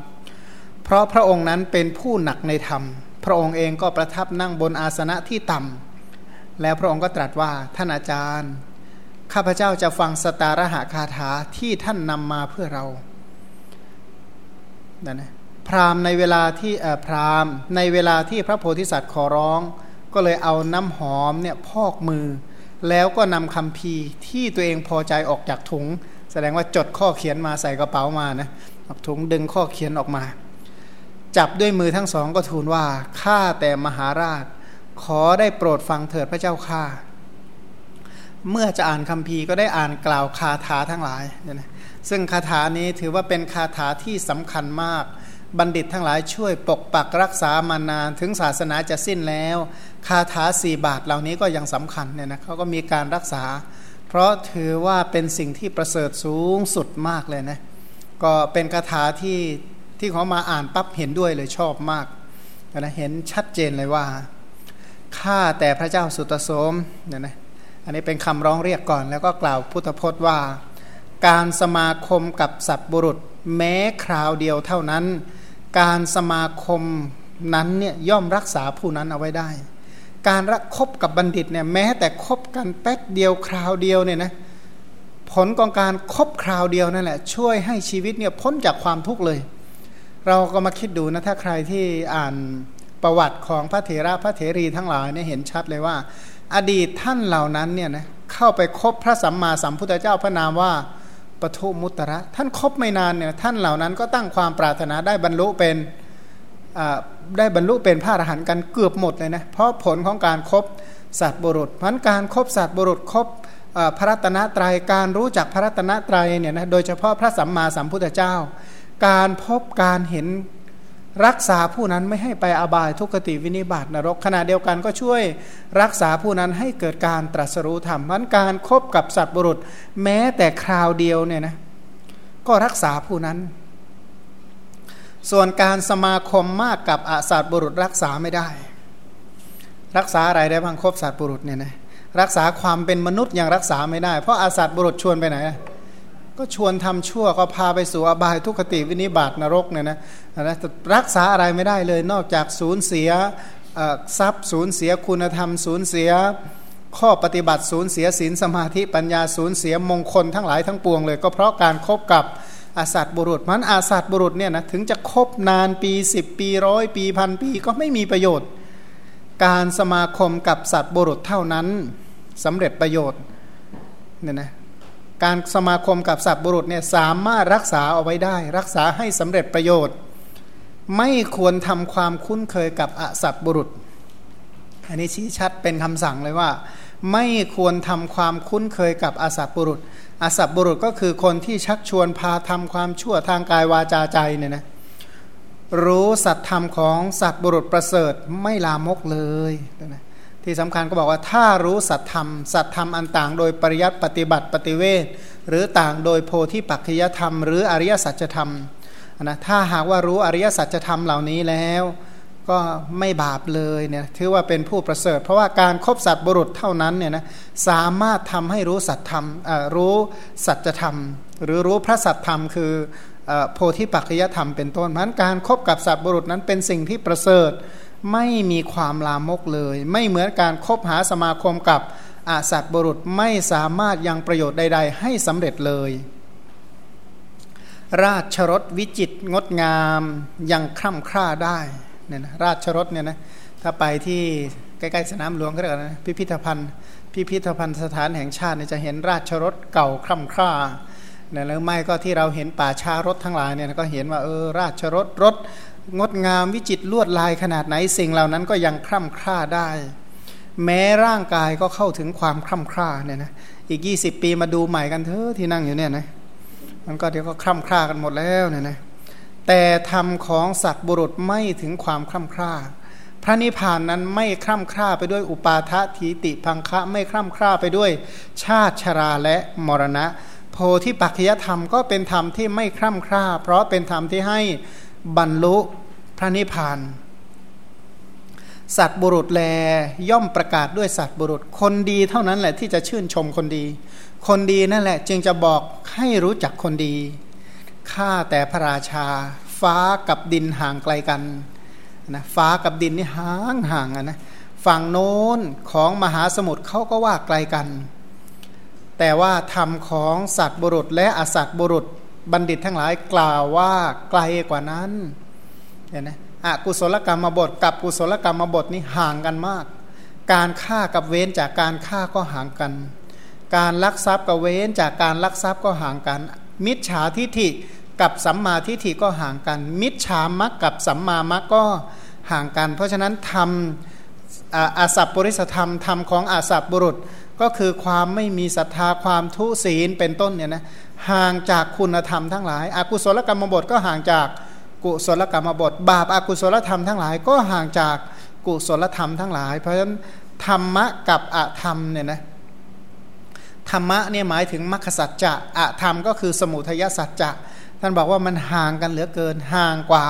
Speaker 1: เพราะพระองค์นั้นเป็นผู้หนักในธรรม พระองค์เองก็ประทับนั่งบนอาสนะที่ต่ำแล้วพระองค์ก็ตรัสว่าท่านอาจารย์ ข้าพเจ้าจะฟังสตารหาคาถาที่ท่านนำมาเพื่อเรานนนะพราหมณ์ในเวลาที่พราหมณ์ในเวลาที่พระโพธิสัตว์ขอร้อง ก็เลยเอาน้ำหอมเนี่ยพอกมือ แล้วก็นำคำพีที่ตัวเองพอใจออกจากถุง แสดงว่าจดข้อเขียนมาใส่กระเป๋ามานะถุงดึงข้อเขียนออกมา จับด้วยมือทั้งสองก็ทูลว่าข้าแต่มหาราช ขอได้โปรดฟังเถิดพระเจ้าข้าเมื่อจะอ่านคำพีก็ได้อ่านกล่าวคาถาทั้งหลายเนี่ยนะซึ่งคาถานี้ถือว่าเป็นคาถาที่สำคัญมาก บัณฑิตทั้งหลายช่วยปกปักรักษามานานถึงศาสนาจะสิ้นแล้ว คาถาสี่บาทเหล่านี้ก็ยังสำคัญเนี่ยนะเขาก็มีการรักษา เพราะถือว่าเป็นสิ่งที่ประเสริฐสูงสุดมากเลยนะก็เป็นคาถาที่ที่เขามาอ่านปั๊บเห็นด้วยเลยชอบมากนะเห็นชัดเจนเลยว่าข้าแต่พระเจ้าสุตโสมเนี่ยนะอันนี้เป็นคำร้องเรียกก่อน แล้วก็กล่าวพุทธพจน์ว่า การสมาคมกับสัตว์บุรุษ แม้คราวเดียวเท่านั้น การสมาคมนั้นเนี่ยย่อมรักษาผู้นั้นเอาไว้ได้ การรักคบกับบัณฑิตเนี่ยแม้แต่คบกันแป๊กเดียวคราวเดียวเนี่ยนะผลของการครบคราวเดียวนั่นแหละ ช่วยให้ชีวิตเนี่ยพ้นจากความทุกข์เลย เราก็มาคิดดูนะถ้าใครที่อ่านประวัติของพระเถระพระเถรีทั้งหลายเนี่ยเห็นชัดเลยว่า อดีตท่านเหล่านั้นเนี่ยนะเข้าไปคบพระสัมมาสัมพุทธเจ้าพระนามว่าปทุมุตระ ท่านคบไม่นานเนี่ยท่านเหล่านั้นก็ตั้งความปรารถนาได้บรรลุเป็น ได้บรรลุเป็นพระอรหันต์กันเกือบหมดเลยนะเพราะผลของการครบสัตว์บุรุษเพราะการครบสัตว์บุรุษครบพระรัตนตรยัยการรู้จักพระรัตนตรัยเนี่ยนะโดยเฉพาะพระสัมมาสัมพุทธเจ้า การพบการเห็นรักษาผู้นั้นไม่ให้ไปอบายทุกติวินิบาตนรกขณะเดียวกันก็ช่วยรักษาผู้นั้นให้เกิดการตรัสรู้ธรรมมันการครบกับสัตว์บุรุษ แม้แต่คราวเดียวเนี่ยนะก็รักษาผู้นั้น ส่วนการสมาคมมากกับอาสัตบุรุษรักษาไม่ได้ รักษาอะไรได้บ้างครบสัตว์บุรุษเนี่ยนะรักษาความเป็นมนุษย์ยังรักษาไม่ได้ เพราะอาสัตบุรุษชวนไปไหน ก็ชวนทำชั่วก็พาไปสู่อบายทุกขติวินิบาตนรกเนี่ยนะนะรักษาอะไรไม่ได้เลยนอกจากสูญเสียทรัพย์สูญเสียคุณธรรมสูญเสีย ข้อปฏิบัติสูญเสียศีลสมาธิปัญญาสูญเสียมงคลทั้งหลายทั้งปวงเลย ก็เพราะการครบกับ อาสัตบุรุษมันอาสัตบุรุษเนี่ยนะถึงจะคบนานปี 10 ปีร้อยปีพันปีก็ไม่มีประโยชน์ การสมาคมกับสัตว์บุรุษเท่านั้นสำเร็จประโยชน์เนี่ยนะการสมาคมกับสัตว์บุรุษเนี่ยสามารถรักษาเอาไว้ได้ รักษาให้สำเร็จประโยชน์ ไม่ควรทำความคุ้นเคยกับอสัตว์บุรุษ อันนี้ชี้ชัดเป็นคำสั่งเลยว่า ไม่ควรทำความคุ้นเคยกับอสัตว์บุรุษ อสัตบุรุษก็คือคนที่ชักชวนพาทำความชั่วทางกายวาจาใจเนี่ยนะรู้สัตธรรมของสัตบุรุษประเสริฐไม่ลามกเลยนะที่สำคัญก็บอกว่าถ้ารู้สัตธรรม สัตธรรมอันต่างโดยปริยัติปฏิบัติปฏิเวทหรือต่างโดยโพธิปัจจยธรรม หรืออริยสัจธรรมนะถ้าหากว่ารู้อริยสัจธรรมเหล่านี้แล้ว ก็ไม่บาปเลยเนี่ยถือว่าเป็นผู้ประเสริฐ เพราะว่าการครบสัตว์บุรุษเท่านั้นเนี่ยนะสามารถทำให้รู้สัจธรรมรู้สัจธรรม หรือรู้พระสัจธรรม คือโพธิปัจจยธรรมเป็นต้นเพราะการครบกับสัตว์บุรุษนั้นเป็นสิ่งที่ประเสริฐไม่มีความลามกเลย ไม่เหมือนการคบหาสมาคมกับอาสัตว์บุรุษไม่สามารถยังประโยชน์ใด ๆ ให้สำเร็จเลย ราชรถวิจิตงดงามยังคร่ำคร่าได้ เนี่ยนะราชรถเนี่ยนะถ้าไปที่ใกล้ๆสนามหลวงก็เรียกนะพิพิธภัณฑ์ พิพิธภัณฑ์สถานแห่งชาติจะเห็นราชรถเก่าคร่ำคร่าเนี่ยแล้วไม่ก็ที่เราเห็นป่าช้ารถทั้งหลายเนี่ยก็เห็นว่าเออราชรถรถงดงามวิจิตรลวดลายขนาดไหนสิ่งเหล่านั้นก็ยังคร่ำคร่าได้ แม้ร่างกายก็เข้าถึงความคร่ำคร่าเนี่ยนะอีก 20 ปีมาดูใหม่กันเถอะที่นั่งอยู่เนี่ยนะมันก็เดี๋ยวก็คร่ำคร่ากันหมดแล้วเนี่ยนะ แต่ธรรมของสัตว์บุรุษไม่ถึงความคร่ำคร่า พระนิพพานนั้นไม่คร่ำคร่าไปด้วยอุปาทะทีติพังคะไม่คร่ำคร่าไปด้วยชาติชราและมรณะ โพธิปัจจยธรรมก็เป็นธรรมที่ไม่คร่ำคร่า เพราะเป็นธรรมที่ให้บรรลุพระนิพพาน สัตว์บุรุษแลย่อมประกาศด้วยสัตว์บุรุษ คนดีเท่านั้นแหละที่จะชื่นชมคนดี คนดีนั่นแหละจึงจะบอกให้รู้จักคนดี ข้าแต่พระราชา ฟ้ากับดินห่างไกลกันนะฟ้ากับดินนี่ห่างห่างนะฝั่งโน้นของมหาสมุทรเขาก็ว่าไกลกัน แต่ว่าธรรมของสัตว์บุรุษและอสัตว์บุรุษบัณฑิตทั้งหลายกล่าวว่าไกลกว่านั้นเห็นไหมอกุศลกรรมบทกับกุศลกรรมบทนี่ห่างกันมาก การฆ่ากับเว้นจากการฆ่าก็ห่างกัน การลักทรัพย์กับเว้นจากการลักทรัพย์ก็ห่างกัน มิจฉาทิฐิ กับสัมมาทิฏฐิก็ห่างกัน มิจฉามักกับสัมมามักก็ห่างกัน เพราะฉะนั้นธรรมอาสัพปริสธรรมธรรมของอาสัพบุรุษก็คือความไม่มีศรัทธาความทุศีลเป็นต้นเนี่ยนะห่างจากคุณธรรมทั้งหลายอากุศลกรรมบทก็ห่างจากกุศลกรรมบท บาปอากุศลธรรมทั้งหลาย ก็ห่างจากกุศลธรรมทั้งหลาย เพราะฉะนั้นธรรมะกับอธรรมเนี่ยนะธรรมะเนี่ยหมายถึงมรรคสัจจะอธรรมก็คือสมุทัยสัจจะ ท่านบอกว่ามันห่างกันเหลือเกินห่างกว่า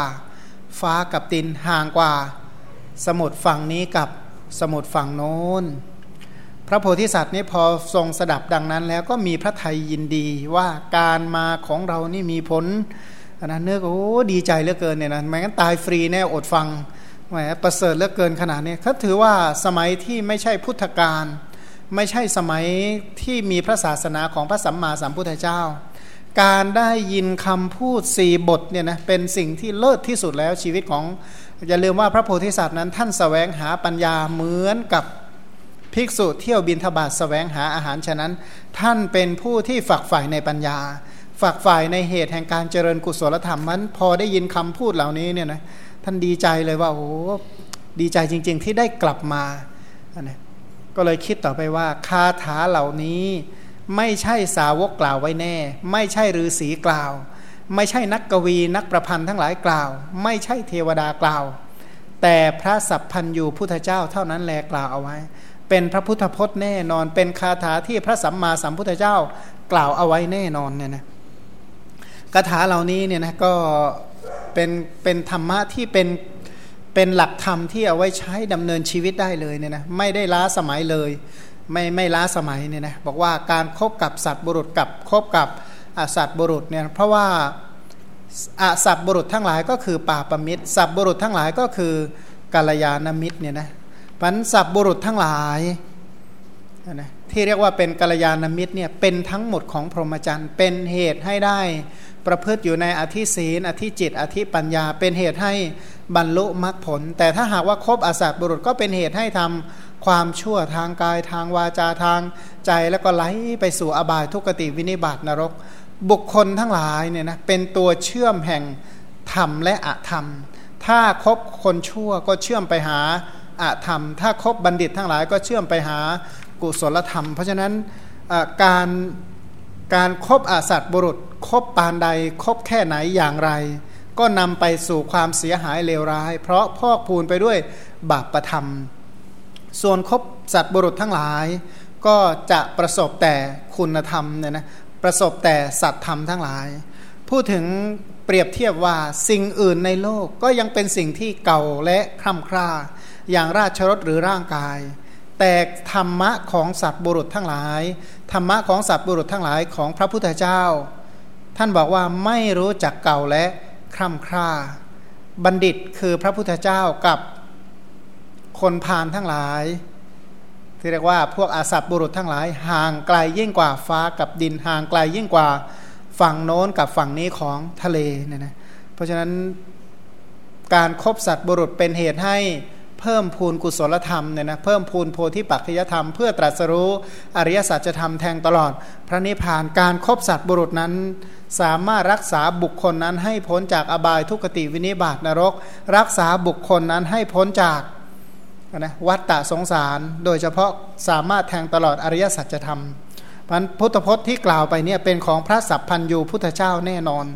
Speaker 1: ฟ้ากับดินห่างกว่า สมุทรฝั่งนี้กับสมุทรฝั่งโน้น พระโพธิสัตว์นี่พอทรงสดับดังนั้น แล้วก็มีพระไทยยินดีว่าการมาของเรานี่มีผลนะเนื้อโอ้ดีใจเหลือเกินเนี่ยนะไม่งั้นตายฟรีแน่อดฟังแหมประเสริฐเหลือเกินขนาดนี้เขาถือว่าสมัยที่ไม่ใช่พุทธกาลไม่ใช่สมัยที่มีพระศาสนาของพระสัมมาสัมพุทธเจ้า การได้ยินคำพูดสี่บทเนี่ยนะเป็นสิ่งที่เลิศที่สุดแล้วชีวิตของอย่าลืมว่าพระโพธิสัตว์นั้นท่านสแสวงหาปัญญาเหมือนกับภิกษุเที่ยวบินทบาทสแสวงหาอาหารฉะนั้น ท่านเป็นผู้ที่ฝักใฝ่ในปัญญา ฝักใฝ่ในเหตุแห่งการเจริญกุศลธรรมมันพอได้ยินคำพูดเหล่านี้เนี่ยนะท่านดีใจเลยว่าโอ้ดีใจจริง ๆ ที่ได้กลับมานะก็เลยคิดต่อไปว่าคาถาเหล่านี้ ไม่ใช่สาวกกล่าวไว้แน่ ไม่ใช่ฤาษีกล่าว ไม่ใช่นักกวีนักประพันธ์ทั้งหลายกล่าว ไม่ใช่เทวดากล่าว แต่พระสัพพันยูพุทธเจ้าเท่านั้นแลกล่าวเอาไว้ เป็นพระพุทธพจน์แน่นอน เป็นคาถาที่พระสัมมาสัมพุทธเจ้ากล่าวเอาไว้แน่นอนเนี่ยนะคาถาเหล่านี้เนี่ยนะก็เป็นเป็นธรรมะที่เป็นเป็นหลักธรรมที่เอาไว้ใช้ดำเนินชีวิตได้เลยเนี่ยนะไม่ได้ล้าสมัยเลย ไม่ไม่ล้าสมัยเนี่ยนะบอกว่าการครบกับสัตว์บุรุษกับคบกับอสัตว์บุรุษเนี่ยเพราะว่าอสัตว์บุรุษทั้งหลายก็คือป่าประมิตร สัตว์บุรุษทั้งหลายก็คือกาลยานมิตรเนี่ยนะพันสัตว์บุรุษทั้งหลายนะ ที่เรียกว่าเป็นกาลยานมิตรเนี่ยเป็นทั้งหมดของพรหมจรรย์ เป็นเหตุให้ได้ประพฤติอยู่ในอธิศีลอธิจิต อธิปัญญา เป็นเหตุให้บรรลุมรรคผล แต่ถ้าหากว่าครบอสัตบุรุษก็เป็นเหตุให้ทำความชั่วทางกายทางวาจาทางใจแล้วก็ไหลไปสู่อบายทุกติวินิบาตนรก บุคคลทั้งหลายเนี่ยนะเป็นตัวเชื่อมแห่งธรรมและอธรรม ถ้าคบคนชั่วก็เชื่อมไปหาอธรรม ถ้าคบบัณฑิตทั้งหลายก็เชื่อมไปหา กุศลธรรม เพราะฉะนั้นการการครบอาสัตบุรุษคบปานใดคบแค่ไหนอย่างไร ก็นำไปสู่ความเสียหายเลวร้าย เพราะพอกพูนไปด้วยบาปประธรรม ส่วนคบสัตว์บุรุษทั้งหลาย ก็จะประสบแต่คุณธรรมเนี่ยนะประสบแต่สัตธรรมทั้งหลาย พูดถึงเปรียบเทียบว่าสิ่งอื่นในโลกก็ยังเป็นสิ่งที่เก่าและคร่ำคร่า อย่างราชรถหรือร่างกาย แต่ธรรมะของสัตว์บุรุษทั้งหลาย ธรรมะของสัตว์บุรุษทั้งหลายของพระพุทธเจ้า ท่านบอกว่าไม่รู้จักเก่าและคร่ำคร่า บัณฑิตคือพระพุทธเจ้ากับคนพานทั้งหลายที่เรียกว่าพวกอาสัตบุรุษทั้งหลาย ห่างไกลยิ่งกว่าฟ้ากับดินห่างไกลยิ่งกว่าฝั่งโน้นกับฝั่งนี้ของทะเลเนี่ยนะเพราะฉะนั้นการครบสัตว์บุรุษเป็นเหตุให้ เพิ่มพูนกุศลธรรมเนี่ยนะเพิ่มพูนโพธิปัจจยธรรมเพื่อตรัสรู้อริยสัจธรรมแทงตลอด พระนิพพานการครบสัตว์บุรุษนั้น สามารถรักษาบุคคลนั้นให้พ้นจากอบายทุกติวินิบาตนรก รักษาบุคคลนั้นให้พ้นจากนะวัฏฏะสงสารโดยเฉพาะสามารถแทงตลอดอริยสัจธรรมพันพุทธพจน์ที่กล่าวไปเนี่ยเป็นของพระสัพพันยูพุทธเจ้าแน่นอน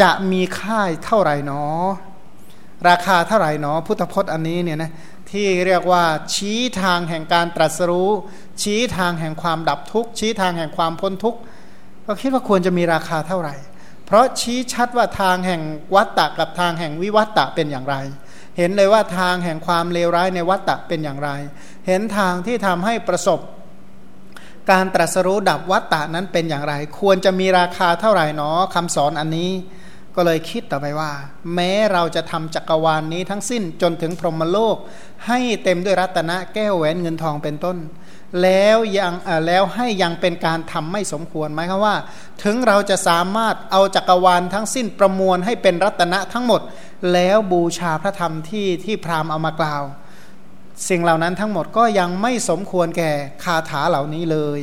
Speaker 1: จะมีค่ายเท่าไหร่นอ ราคาเท่าไหร่หนอพุทธพจน์อันนี้เนี่ยนะที่เรียกว่าชี้ทางแห่งการตรัสรู้ ชี้ทางแห่งความดับทุกข์ ชี้ทางแห่งความพ้นทุกข์ก็คิดว่าควรจะมีราคาเท่าไหร่ เพราะชี้ชัดว่าทางแห่งวัตตะกับทางแห่งวิวัตตะเป็นอย่างไร เห็นเลยว่าทางแห่งความเลวร้ายในวัตตะเป็นอย่างไร เห็นทางที่ทำให้ประสบ การตรัสรู้ดับวัตตะนั้นเป็นอย่างไร ควรจะมีราคาเท่าไหร่หนอคำสอนอันนี้ ก็เลยคิดต่อไปว่า แม้เราจะทำจักรวาลนนี้ทั้งสิ้นจนถึงพรหมโลก ให้เต็มด้วยรัตนะแก้วแหวนเงินทองเป็นต้น แล้วยังแล้วให้ยังเป็นการทำไม่สมควรไหมครับว่า ถึงเราจะสามารถเอาจักรวาลทั้งสิ้นประมวลให้เป็นรัตนะทั้งหมด แล้วบูชาพระธรรมที่ที่พราหมณ์เอามากล่าว สิ่งเหล่านั้นทั้งหมดก็ยังไม่สมควรแก่คาถาเหล่านี้เลย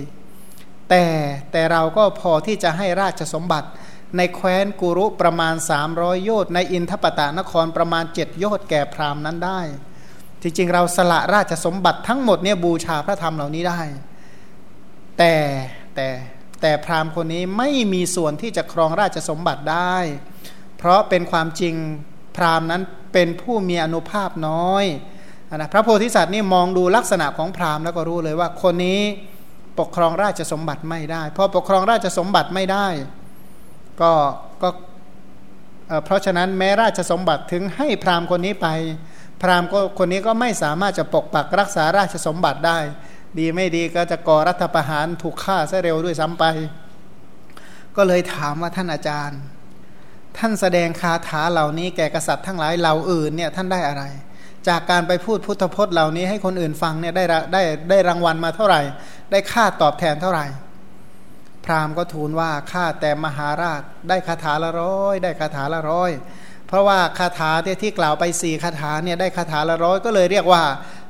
Speaker 1: แต่แต่เราก็พอที่จะให้ราชสมบัติ ในแคว้นกุรุประมาณ 300 โยชน์ในอินทปตานครประมาณ 7 โยชน์แก่พราหมณ์นั้นได้ จริงๆ เราสละราชสมบัติทั้งหมดเนี่ยบูชาพระธรรมเหล่านี้ได้ แต่แต่แต่พราหมณ์คนนี้ไม่มีส่วนที่จะครองราชสมบัติได้ เพราะเป็นความจริงพราหมณ์นั้นเป็นผู้มีอนุภาพน้อยนะพระโพธิสัตว์นี่มองดูลักษณะของพราหมณ์แล้วก็รู้เลยว่าคนนี้ปกครองราชสมบัติไม่ได้พอปกครองราชสมบัติไม่ได้ ก็ก็เพราะฉะนั้นแม้ราชสมบัติถึงให้พราหมณ์คนนี้ไป พราหมณ์คนนี้ก็ไม่สามารถจะปกปักรักษาราชสมบัติได้ ดีไม่ดีก็จะก่อรัฐประหารถูกฆ่าซะเร็วด้วยซ้ำไป ก็เลยถามว่าท่านอาจารย์ ท่านแสดงคาถาเหล่านี้แก่กษัตริย์ทั้งหลายเหล่าอื่นเนี่ยท่านได้อะไร จากการไปพูดพุทธพจน์เหล่านี้ให้คนอื่นฟังเนี่ยได้ได้ได้รางวัลมาเท่าไหร่ ได้ค่าตอบแทนเท่าไหร่ พราหมณ์ก็ทูลว่าข้าแต่มหาราชได้คาถาละร้อยได้คาถาละร้อยเพราะว่าคาถาที่กล่าวไปสี่คาถาเนี่ยได้คาถาละร้อยก็เลยเรียกว่า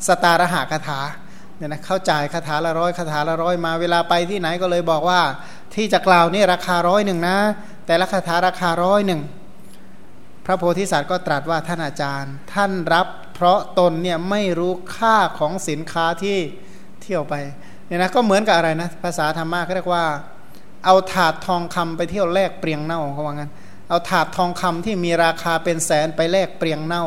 Speaker 1: สตารหะคาถาเนี่ยนะเข้าจ่ายคาถาละร้อยคาถาละร้อยมาเวลาไปที่ไหนก็เลยบอกว่า ที่จะกล่าวนี่ราคาร้อยหนึ่งนะ แต่ละคาถาราคาร้อยหนึ่งพระโพธิสัตว์ก็ตรัสว่าท่านอาจารย์ ท่านรับเพราะตนเนี่ยไม่รู้ค่าของสินค้าที่เที่ยวไปเนี่ยนะก็เหมือนกับอะไรนะภาษาธรรมะเขาเรียกว่า เอาถาดทองคำไปเที่ยวแลกเปรียงเน่าเขาว่างั้น เอาถาดทองคำที่มีราคาเป็นแสนไปแลกเปรียงเน่า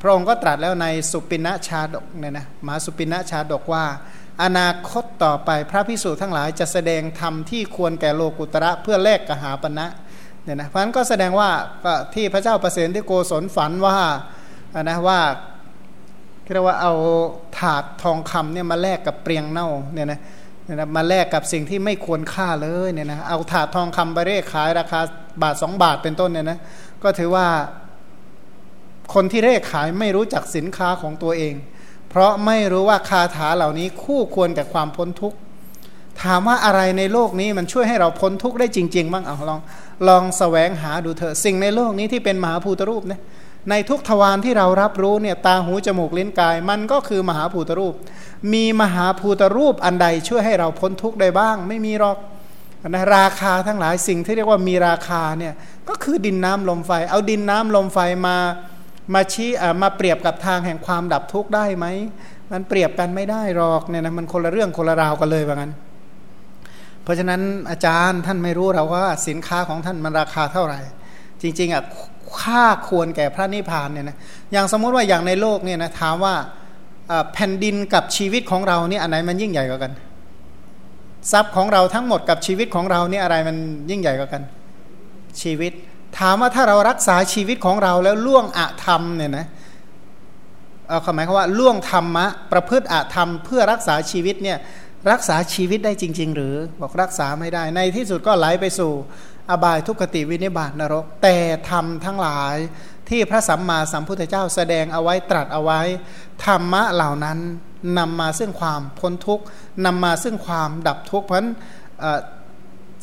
Speaker 1: พระองค์ก็ตรัสแล้วในสุปินะชาดกเนี่ยนะมหาสุปินะชาดกว่า อนาคตต่อไปพระพิสุทั้งหลายจะแสดงธรรมที่ควรแก่โลกุตระเพื่อแลกกหาปณะเนี่ยนะเพราะนั้นก็แสดงว่าที่พระเจ้าประเสริฐที่โกศลฝันว่านะว่าเรียกว่าเอาถาดทองคำเนี่ยมาแลกกับเปรียงเน่าเนี่ยนะ นะมาแลกกับสิ่งที่ไม่ควรค่าเลยเนี่ยนะเอาถาดทองคำไปเร่ขายราคาบาทสองบาทเป็นต้นเนี่ยนะก็ถือว่าคนที่เร่ขายไม่รู้จักสินค้าของตัวเอง เพราะไม่รู้ว่าคาถาเหล่านี้คู่ควรกับความพ้นทุกข์ถามว่าอะไรในโลกนี้มันช่วยให้เราพ้นทุกข์ได้จริง ๆ บ้างเอาลองลองแสวงหาดูเถอะสิ่งในโลกนี้ที่เป็นมหาภูตรูปเนี่ย ในทุกทวารที่เรารับรู้เนี่ยตาหูจมูกลิ้นกาย มันก็คือมหาภูตรูป มีมหาภูตรูปอันใดช่วยให้เราพ้นทุกข์ได้บ้าง ไม่มีหรอกนะราคาทั้งหลายสิ่งที่เรียกว่ามีราคาเนี่ยก็คือดินน้ำลมไฟ เอาดินน้ำลมไฟมามาชี้มาเปรียบกับทางแห่งความดับทุกข์ได้ไหมมันเปรียบกันไม่ได้หรอกเนี่ยนะมันคนละเรื่องคนละราวกันเลยว่างั้น เพราะฉะนั้นอาจารย์ท่านไม่รู้เราว่าสินค้าของท่านมันราคาเท่าไหร่ จริงๆอะ ค่าควรแก่พระนิพพานเนี่ยนะอย่างสมมติว่าอย่างในโลกเนี่ยนะถามว่าแผ่นดินกับชีวิตของเราเนี่ยอันไหนมันยิ่งใหญ่กว่ากัน ทรัพย์ของเราทั้งหมดกับชีวิตของเราเนี่ยอะไรมันยิ่งใหญ่กว่ากัน ชีวิต ถามว่าถ้าเรารักษาชีวิตของเราแล้วล่วงอะธรรมเนี่ยนะเอาคำหมายเขาว่าล่วงธรรมะประพฤติอะธรรมเพื่อรักษาชีวิตเนี่ยรักษาชีวิตได้จริง ๆ หรือบอกรักษาไม่ได้ในที่สุดก็ไหลไปสู่ อบายทุกขติวินิบาตนรก แต่ธรรมทั้งหลายที่พระสัมมาสัมพุทธเจ้าแสดงเอาไว้ตรัสเอาไว้ ธรรมะเหล่านั้นนำมาซึ่งความพ้นทุกข์นำมาซึ่งความดับทุกข์เพราะ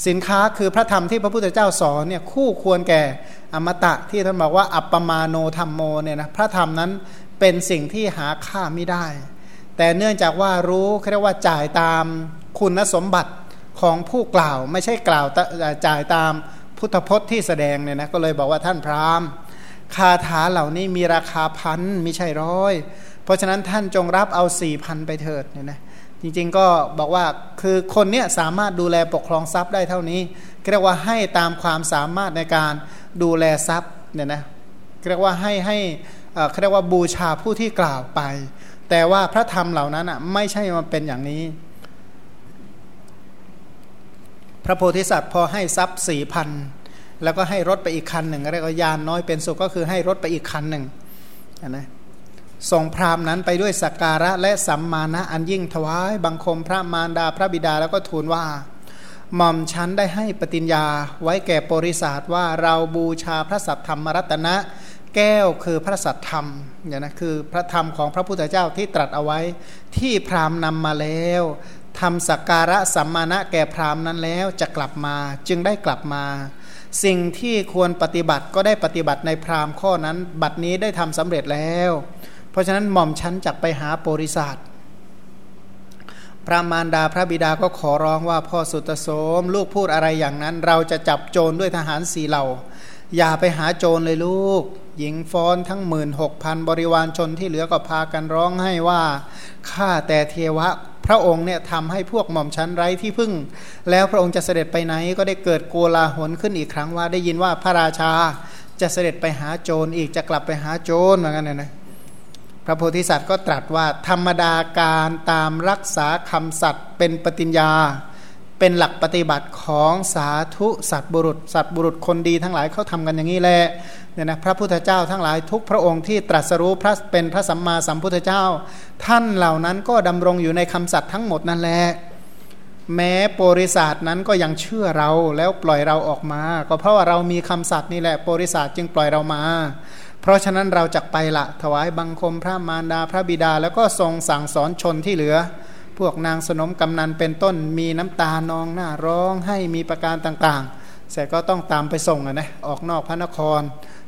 Speaker 1: สินค้าคือพระธรรมที่พระพุทธเจ้าสอนเนี่ยคู่ควรแก่อมตะที่ท่านบอกว่า อัปปมาโนธรรมโมเนี่ยนะพระธรรมนั้นเป็นสิ่งที่หาค่าไม่ได้ แต่เนื่องจากว่ารู้เรียกว่าจ่ายตามคุณสมบัติ ของผู้กล่าวไม่ใช่กล่าวจ่ายตามพุทธพจน์ที่แสดงเนี่ยนะก็เลยบอกว่าท่านพราหมณ์ คาถาเหล่านี้มีราคาพันไม่ใช่ร้อย เพราะฉะนั้นท่านจงรับเอาสี่พันไปเถิดเนี่ยนะจริงๆก็บอกว่าคือคนเนี้ยสามารถดูแลปกครองทรัพย์ได้เท่านี้เรียกว่าให้ตามความสามารถในการดูแลทรัพย์เนี่ยนะเรียกว่าให้ให้เรียกว่าบูชาผู้ที่กล่าวไป แต่ว่าพระธรรมเหล่านั้นอะไม่ใช่มันเป็นอย่างนี้ พ ระโพธิสัตว์พอให้ทรัพย์สี่พันแล้วก็ให้รถไปอีกคันหนึ่งเรียกว่ายานน้อยเป็นสุขก็คือให้รถไปอีกคันหนึ่งนะส่งพราหมณ์นั้นไปด้วยสักการะและสัมมาณะอันยิ่งถวายบังคมพระมารดาพระบิดาแล้วก็ทูลว่าหม่อมชั้นได้ให้ปฏิญญาไว้แก่บริษัทว่าเราบูชาพระสัทธรรมรัตนะแก้วคือพระสัทธรรมเนี่ยนะคือพระธรรมของพระพุทธเจ้าที่ตรัสเอาไว้ที่พราหมณ์นำมาแล้ว ทำสักการะสัมมาณะแก่พราหมณ์นั้นแล้วจะกลับมาจึงได้กลับมา สิ่งที่ควรปฏิบัติก็ได้ปฏิบัติในพราหมณ์ข้อนั้น บัดนี้ได้ทำสำเร็จแล้ว เพราะฉะนั้นหม่อมชั้นจักไปหาบริษัทพระมารดาพระบิดาก็ขอร้องว่าพ่อสุตโสม ลูกพูดอะไรอย่างนั้น เราจะจับโจรด้วยทหารสีเหล่า อย่าไปหาโจรเลยลูก หญิงฟ้อนทั้งหมื่นหกพันบริวารชนที่เหลือก็พากันร้องให้ว่าข้าแต่เทวะพระองค์เนี่ยทำให้พวกหม่อมชั้นไร้ที่พึ่ง แล้วพระองค์จะเสด็จไปไหนก็ได้เกิดโกลาหลขึ้นอีกครั้งว่าได้ยินว่าพระราชาจะเสด็จไปหาโจรอีกจะกลับไปหาโจรเหมือนกันนะพระโพธิสัตว์ก็ตรัสว่าธรรมดาการตามรักษาคำสัตว์เป็นปฏิญญา เป็นหลักปฏิบัติของสาธุสัตบุรุษ สัตบุรุษคนดีทั้งหลายเขาทำกันอย่างนี้แหละเนี่ยนะพระพุทธเจ้าทั้งหลายทุกพระองค์ที่ตรัสรู้พระเป็นพระสัมมาสัมพุทธเจ้า ท่านเหล่านั้นก็ดำรงอยู่ในคำสัตว์ทั้งหมดนั่นแหละแม้บริษัทนั้นก็ยังเชื่อเราแล้วปล่อยเราออกมา ก็เพราะว่าเรามีคำสัตว์นี่แหละบริษัทจึงปล่อยเรามา เพราะฉะนั้นเราจะไปละถวายบังคมพระมารดาพระบิดา แล้วก็ทรงสั่งสอนชนที่เหลือ พวกนางสนมกำนันเป็นต้นมีน้ำตานองหน้าร้องให้มีประการต่างๆแต่ก็ต้องตามไปส่งนะออกนอกพระนคร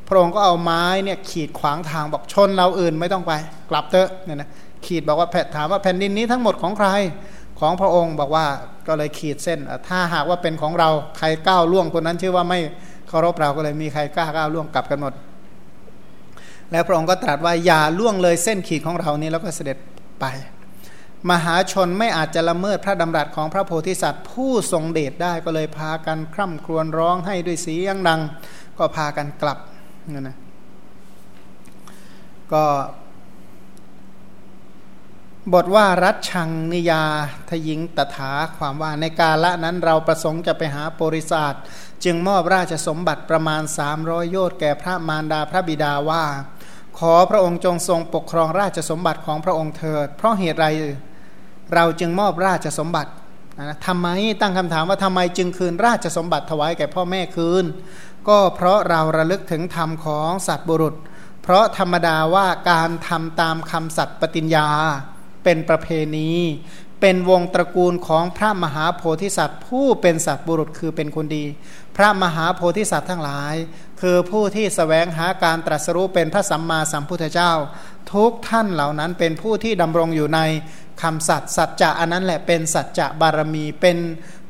Speaker 1: พระองค์ก็เอาไม้เนี่ยขีดขวางทางบอกชนเราอื่นไม่ต้องไป กลับเถอะเนี่ยนะขีดบอกว่าแผถามว่าแผ่นดินนี้ทั้งหมดของใครของพระองค์บอกว่าก็เลยขีดเส้น ถ้าหากว่าเป็นของเราใครก้าวล่วงคนนั้นชื่อว่าไม่เคารพเราก็เลยมีใครกล้าก้าวล่วงกลับกันหมด แล้วพระองค์ก็ตรัสว่าอย่าล่วงเลยเส้นขีดของเรานี้แล้วก็เสด็จไป มหาชนไม่อาจจะละเมิดพระดำรัสของพระโพธิสัตว์ ผู้ทรงเดชได้ก็เลยพากันคร่ำครวญร้องให้ด้วยเสียงดัง ก็พากันกลับนั่นนะก็ บทว่ารัชชังนิยาทยิงตถาความว่าในกาละนั้นเราประสงค์จะไปหาบริษัทจึงมอบราชสมบัติประมาณ 300 โยชน์แก่พระมารดาพระบิดาว่าขอพระองค์จงทรงปกครองราชสมบัติของพระองค์เถิด เพราะเหตุไร เราจึงมอบราชสมบัตินะทำไมตั้งคำถามว่าทำไมจึงคืนราชสมบัติถวายแก่พ่อแม่คืน ก็เพราะเราระลึกถึงธรรมของสัตว์บุรุษ เพราะธรรมดาว่าการทำตามคำสัตย์ปฏิญญา เป็นประเพณี เป็นวงตระกูลของพระมหาโพธิสัตว์ ผู้เป็นสัตว์บุรุษคือเป็นคนดี พระมหาโพธิสัตว์ทั้งหลาย คือผู้ที่สแสวงหาการตรัสรู้เป็นพระสัมมาสัมพุทธเจ้า ทุกท่านเหล่านั้นเป็นผู้ที่ดำรงอยู่ใน คำสัตย์สัจจะอันนั้นแหละเป็นสัจจะบารมีเป็น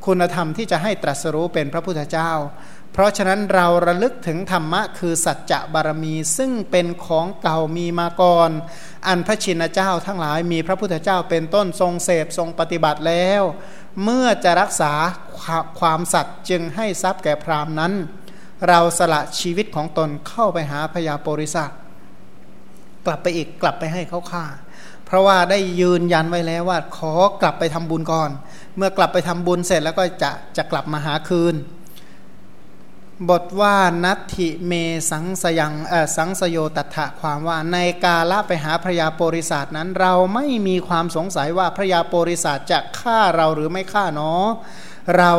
Speaker 1: คุณธรรมที่จะให้ตรัสรู้เป็นพระพุทธเจ้า เพราะฉะนั้นเราระลึกถึงธรรมะคือสัจจะบารมี ซึ่งเป็นของเก่ามีมาก่อน อันพระชินเจ้าทั้งหลายมีพระพุทธเจ้าเป็นต้นทรงเสพทรงปฏิบัติแล้ว เมื่อจะรักษาความสัตย์จึงให้ทรัพย์แก่พรามนั้น เราสละชีวิตของตนเข้าไปหาพญาโปริสัตกลับไปอีกกลับไปให้เขาฆ่าเพ ราะว่าได้ยืนยันไว้แล้วว่าขอกลับไปทำบุญก่อน เมื่อกลับไปทำบุญเสร็จแล้วก็จะจะกลับมาหาคืน บทว่านัตถิเมสังสยังสังสโยตัถะความว่าในกาละไปหาพระยาโปริศาสนั้น เราไม่มีความสงสัยว่าพระยาโปริศาสจะฆ่าเราหรือไม่ฆ่าเนาะเรา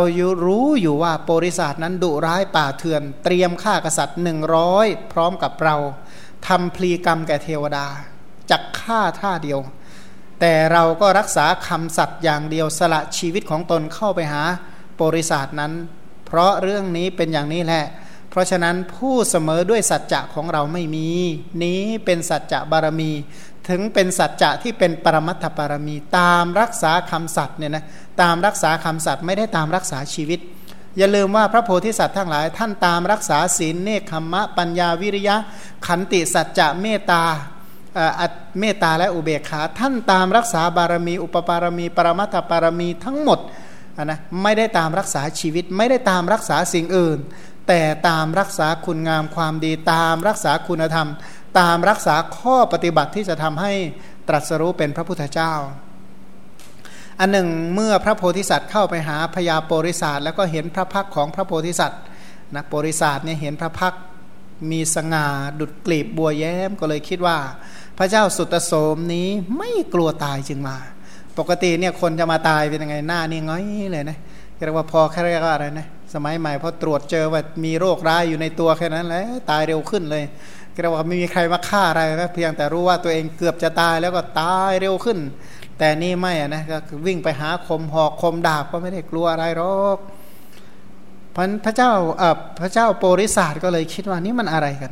Speaker 1: รู้อยู่ว่าโปริศาสนั้นดุร้ายป่าเถื่อน เตรียมฆ่ากษัตริย์หนึ่งร้อยพร้อมกับเราทำพลีกรรมแก่เทวดา จักฆ่าท่าเดียว แต่เราก็รักษาคำสัตย์อย่างเดียวสละชีวิตของตนเข้าไปหาโปริศาสนั้น เพราะเรื่องนี้เป็นอย่างนี้แหละ เพราะฉะนั้นผู้เสมอด้วยสัจจะของเราไม่มี นี้เป็นสัจจะบารมี ถึงเป็นสัจจะที่เป็นปรมัตถบารมี ตามรักษาคำสัตว์เนี่ยนะตามรักษาคำสัตว์ไม่ได้ตามรักษาชีวิตอย่าลืมว่าพระโพธิสัตว์ทั้งหลายท่านตามรักษาศีลเนคขมมะปัญญาวิริยะ ขันติสัจจะเมตตา เมตตาและอุเบกขา ท่านตามรักษาบารมี อุปปารมี ปรมัตถบารมีทั้งหมดนะไม่ได้ตามรักษาชีวิตไม่ได้ตามรักษาสิ่งอื่น แต่ตามรักษาคุณงามความดีตามรักษาคุณธรรม ตามรักษาข้อปฏิบัติที่จะทำให้ตรัสรู้เป็นพระพุทธเจ้า อันหนึ่งเมื่อพระโพธิสัตว์เข้าไปหาพญาโปริศาสแล้วก็เห็นพระพักของพระโพธิสัตว์นะโปริศาสเนี่ยเห็นพระพักมีสง่าดุดกลีบบัวแย้มก็เลยคิดว่า พระเจ้าสุตโสมนี้ไม่กลัวตายจึงมา ปกติเนี่ยคนจะมาตายเป็นยังไงหน้านี่ง้อยเลยนะเรียกว่าพอแค่เรียกว่าอะไรนะสมัยใหม่พอตรวจเจอว่ามีโรคร้ายอยู่ในตัวแค่นั้นแหละตายเร็วขึ้นเลยเรียกว่าไม่มีใครมาฆ่าอะไรนะเพียงแต่รู้ว่าตัวเองเกือบจะตายแล้วก็ตายเร็วขึ้น แต่นี่ไม่อะนะก็วิ่งไปหาคมหอกคมดาบก็ไม่ได้กลัวอะไรหรอกพระเจ้าพระเจ้าโปริศาสก็เลยคิดว่านี่มันอะไรกัน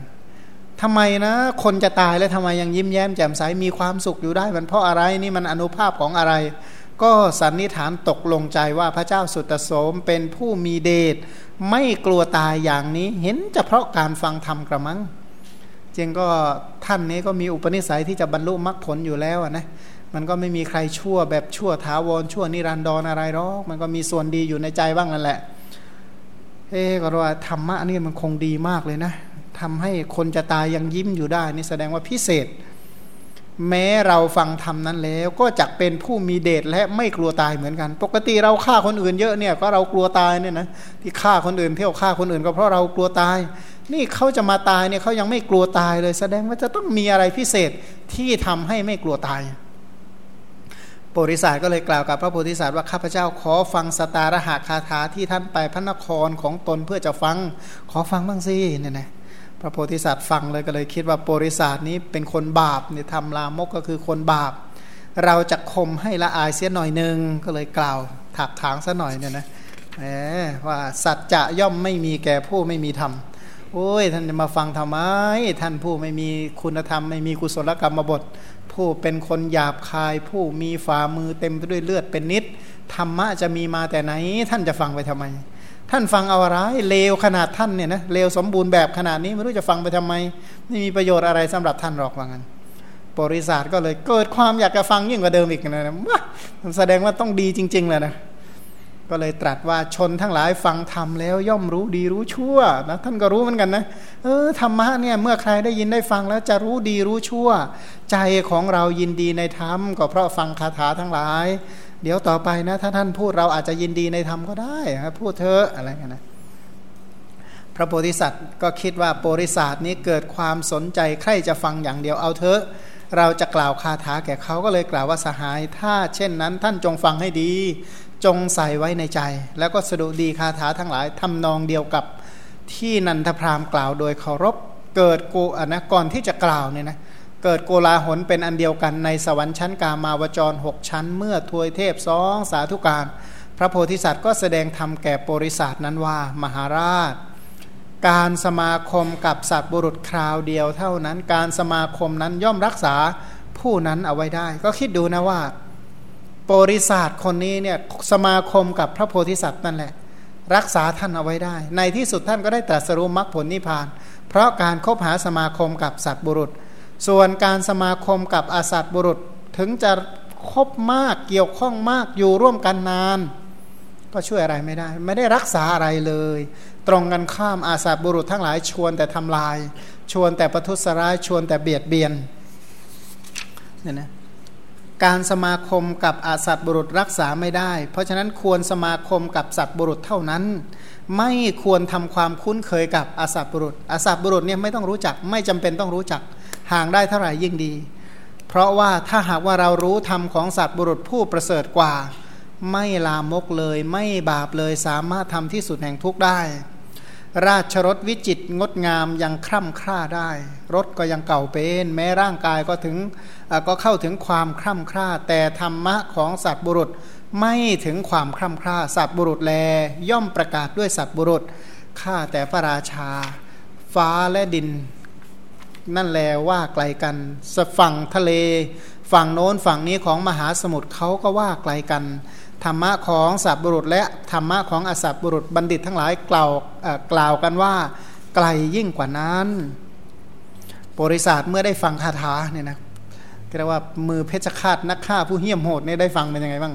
Speaker 1: ทำไมนะ คนจะตายแล้วทำไมยังยิ้มแย้มแจ่มใสมีความสุขอยู่ได้ มันเพราะอะไรนี่มันอนุภาพของอะไร ก็สันนิษฐานตกลงใจว่าพระเจ้าสุตโสมเป็นผู้มีเดชไม่กลัวตายอย่างนี้ เห็นจะเพราะการฟังธรรมกระมังจริงก็ท่านนี้ก็มีอุปนิสัยที่จะบรรลุมรรคผลอยู่แล้วนะมันก็ไม่มีใครชั่วแบบชั่วท้าวรชั่วนิรันดรออะไรหรอกมันก็มีส่วนดีอยู่ในใจบ้างนั่นแหละเอ๊ก็ว่าธรรมะนี่มันคงดีมากเลยนะ ทำให้คนจะตายยังยิ้มอยู่ได้ นี่แสดงว่าพิเศษ แม้เราฟังธรรมนั้นแล้ว ก็จะเป็นผู้มีเดชและไม่กลัวตายเหมือนกัน ปกติเราฆ่าคนอื่นเยอะเนี่ยก็เรากลัวตายเนี่ยนะที่ฆ่าคนอื่นเที่ยวฆ่าคนอื่นก็เพราะเรากลัวตาย นี่เขาจะมาตายเนี่ยเขายังไม่กลัวตายเลย แสดงว่าจะต้องมีอะไรพิเศษที่ทำให้ไม่กลัวตายโพธิสัตว์ก็เลยกล่าวกับพระโพธิสัตว์ว่าข้าพเจ้าขอฟังสตารหาคาถาที่ท่านไปพระนครของตนเพื่อจะฟังขอฟังบ้างสิเนี่ยนะ พระโพธิสัตว์ฟังเลยก็เลยคิดว่าโพธิสัตว์นี้เป็นคนบาปเนี่ยทำลามกก็คือคนบาป เราจะคมให้ละอายเสียหน่อยหนึ่งก็เลยกล่าวถักถางซะหน่อยเนี่ยนะแหมว่าสัจจะย่อมไม่มีแก่ผู้ไม่มีธรรมโอ้ยท่านจะมาฟังทำไม ท่านผู้ไม่มีคุณธรรม ไม่มีกุศลกรรมบท ผู้เป็นคนหยาบคาย ผู้มีฝ่ามือเต็มไปด้วยเลือดเป็นนิดธรรมะจะมีมาแต่ไหน ท่านจะฟังไปทำไม ท่านฟังเอาอะไรเลวขนาดท่านเนี่ยนะเลวสมบูรณ์แบบขนาดนี้ไม่รู้จะฟังไปทำไม ไม่มีประโยชน์อะไรสำหรับท่านหรอกว่างั้นบริษัทก็เลยเกิดความอยากจะฟังยิ่งกว่าเดิมอีกนะแสดงว่าต้องดีจริง ๆ เลยนะก็เลยตรัสว่าชนทั้งหลายฟังธรรมแล้วย่อมรู้ดีรู้ชั่วนะท่านก็รู้เหมือนกันนะเออธรรมะเนี่ยเมื่อใครได้ยินได้ฟังแล้วจะรู้ดีรู้ชั่ว ใจของเรายินดีในธรรมก็เพราะฟังคาถาทั้งหลาย เดี๋ยวต่อไปนะ ถ้าท่านพูดเราอาจจะยินดีในธรรมก็ได้ครับพูดเถอะอะไรกันนะพระโพธิสัตว์ก็คิดว่าโพธิสัตว์นี้เกิดความสนใจใครจะฟังอย่างเดียวเอาเถอะ เราจะกล่าวคาถาแก่เขาก็เลยกล่าวว่าสหาย ถ้าเช่นนั้นท่านจงฟังให้ดี จงใส่ไว้ในใจ แล้วก็สดุดีคาถาทั้งหลายทำนองเดียวกับที่นันทพรามกล่าวโดยเคารพเกิดกูอะนะก่อนที่จะกล่าวเนี่ยนะเกิดโกลาหลเป็นอันเดียวกันในสวรรค์ชั้นกามาวจรหกชั้น เมื่อทวยเทพสองสาธุการ พระโพธิสัตว์ก็แสดงธรรมแก่บริษัทนั้นว่ามหาราช การสมาคมกับสัตว์บุรุษคราวเดียวเท่านั้น การสมาคมนั้นย่อมรักษาผู้นั้นเอาไว้ได้ ก็คิดดูนะว่าบริษัทคนนี้เนี่ยสมาคมกับพระโพธิสัตว์นั่นแหละ รักษาท่านเอาไว้ได้ ในที่สุดท่านก็ได้ตรัสรู้มรรคผลนิพพาน เพราะการคบหาสมาคมกับสัตว์บุรุษ ส่วนการสมาคมกับอาสัตบุรุษถึงจะคบมากเกี่ยวข้องมากอยู่ร่วมกันนาน ก็ช่วยอะไรไม่ได้ ไม่ได้รักษาอะไรเลย ตรงกันข้ามอาสัตบุรุษทั้งหลายชวนแต่ทำลาย ชวนแต่ประทุษร้ายชวนแต่เบียดเบียนเนี่ยนะการสมาคมกับอาสัตบุรุษรักษาไม่ได้ เพราะฉะนั้นควรสมาคมกับสัตบุรุษเท่านั้น ไม่ควรทำความคุ้นเคยกับอาสัตบุรุษอาสัตบุรุษเนี่ยไม่ต้องรู้จัก ไม่จำเป็นต้องรู้จัก ห่างได้เท่าไหร่ยิ่งดี เพราะว่าถ้าหากว่าเรารู้ธรรมของสัตว์บุรุษผู้ประเสริฐกว่า ไม่ลามกเลย ไม่บาปเลยสามารถทำที่สุดแห่งทุกได้ ราชรถวิจิตงดงามยังคร่ำคร่าได้ รถก็ยังเก่าเป็น แม้ร่างกายก็ถึงก็เข้าถึงความคร่ำคร่า แต่ธรรมะของสัตว์บุรุษไม่ถึงความคร่ำคร่าสัตว์บุรุษแล ย่อมประกาศด้วยสัตว์บุรุษข้าแต่พระราชา ฟ้าและดิน นั่นแลว่าไกลกันสฝั่งทะเล ฝั่งโน้นฝั่งนี้ของมหาสมุทรเขาก็ว่าไกลกัน ธรรมะของสัตบุรุษและธรรมะของอสัตบุรุษบัณฑิตทั้งหลายกล่าวกล่าวกันว่า ไกลยิ่งกว่านั้นบริษัทเมื่อได้ฟังคาถาเนี่ยนะเรียกว่ามือเพชฌฆาตนักฆ่าผู้เหี้ยมโหดเนี่ยได้ฟังเป็นยังไงบ้าง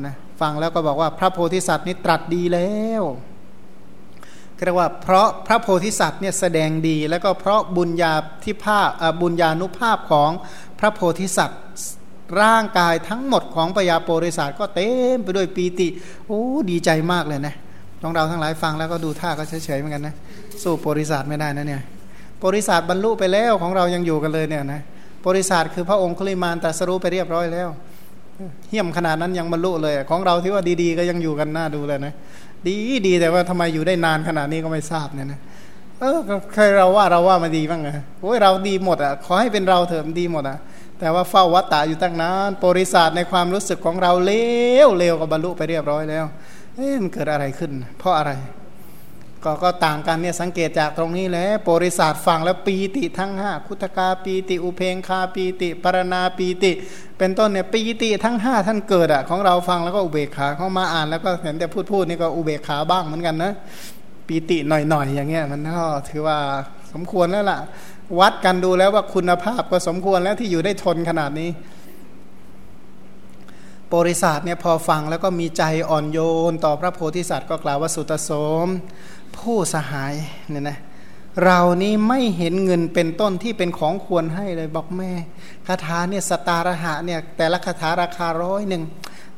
Speaker 1: นะฟังแล้วก็บอกว่าพระโพธิสัตว์นี่ตรัสดีแล้ว เรียกว่าเพราะพระโพธิสัตว์เนี่ยแสดงดี แล้วก็เพราะบุญญาที่ภาพบุญญาณุภาพของพระโพธิสัตว์ร่างกายทั้งหมดของปยาโพธิสัตว์ก็เต็มไปด้วยปีติโอ้ดีใจมากเลยนะต้องเราทั้งหลายฟังแล้วก็ดูท่าก็เฉยๆเหมือนกันนะสู้โพธิสัตว์ไม่ได้นะเนี่ยโพธิสัตว์บรรลุไปแล้วของเรายังอยู่กันเลยเนี่ยนะโพธิสัตว์คือพระองค์คุลิมานตรัสรู้ไปเรียบร้อยแล้วเหี้ยมขนาดนั้นยังบรรลุเลยของเราที่ว่าดีๆก็ยังอยู่กันหน้าดูเลยนะ ดีดีแต่ว่าทำไมอยู่ได้นานขนาดนี้ก็ไม่ทราบเนี่ยนะเออใคยเราว่าเราว่ามาดีบ้างไงโอ้ยเราดีหมดอะขอให้เป็นเราเถอะดีหมดอะแต่ว่าเฝ้าวัตตาอยู่ตั้งนานบริษัทในความรู้สึกของเราเลวเลวกับบรรลุไปเรียบร้อยแล้วเอ๊ะมันเกิดอะไรขึ้น เพราะอะไร ก็ก็ต่างกันเนี่ยสังเกตจากตรงนี้แหละบริษัทฟังแล้วปีติทั้งห้าคุตกาปีติ อุเพงคาปีติ ปรณาปีติ เป็นต้นเนี่ยปีติทั้งห้าท่านเกิดอะของเราฟังแล้วก็อุเบกขาเข้ามาอ่านแล้วก็เห็นแต่พูดพูดนี่ก็อุเบกขาบ้างเหมือนกันนะปีติหน่อยๆอย่างเงี้ยมันก็ถือว่าสมควรแล้วล่ะ วัดกันดูแล้วว่าคุณภาพก็สมควรแล้วที่อยู่ได้ทนขนาดนี้บริษัทเนี่ยพอฟังแล้วก็มีใจอ่อนโยน ต่อพระโพธิสัตว์ก็กล่าวว่าสุตโสม ผู้สหายเนี่ยนะเรานี้ไม่เห็นเงินเป็นต้นที่เป็นของควรให้เลยบอกแม่คาถาเนี่ยสตาระหะเนี่ยแต่ละคาถาราคาร้อยหนึ่ง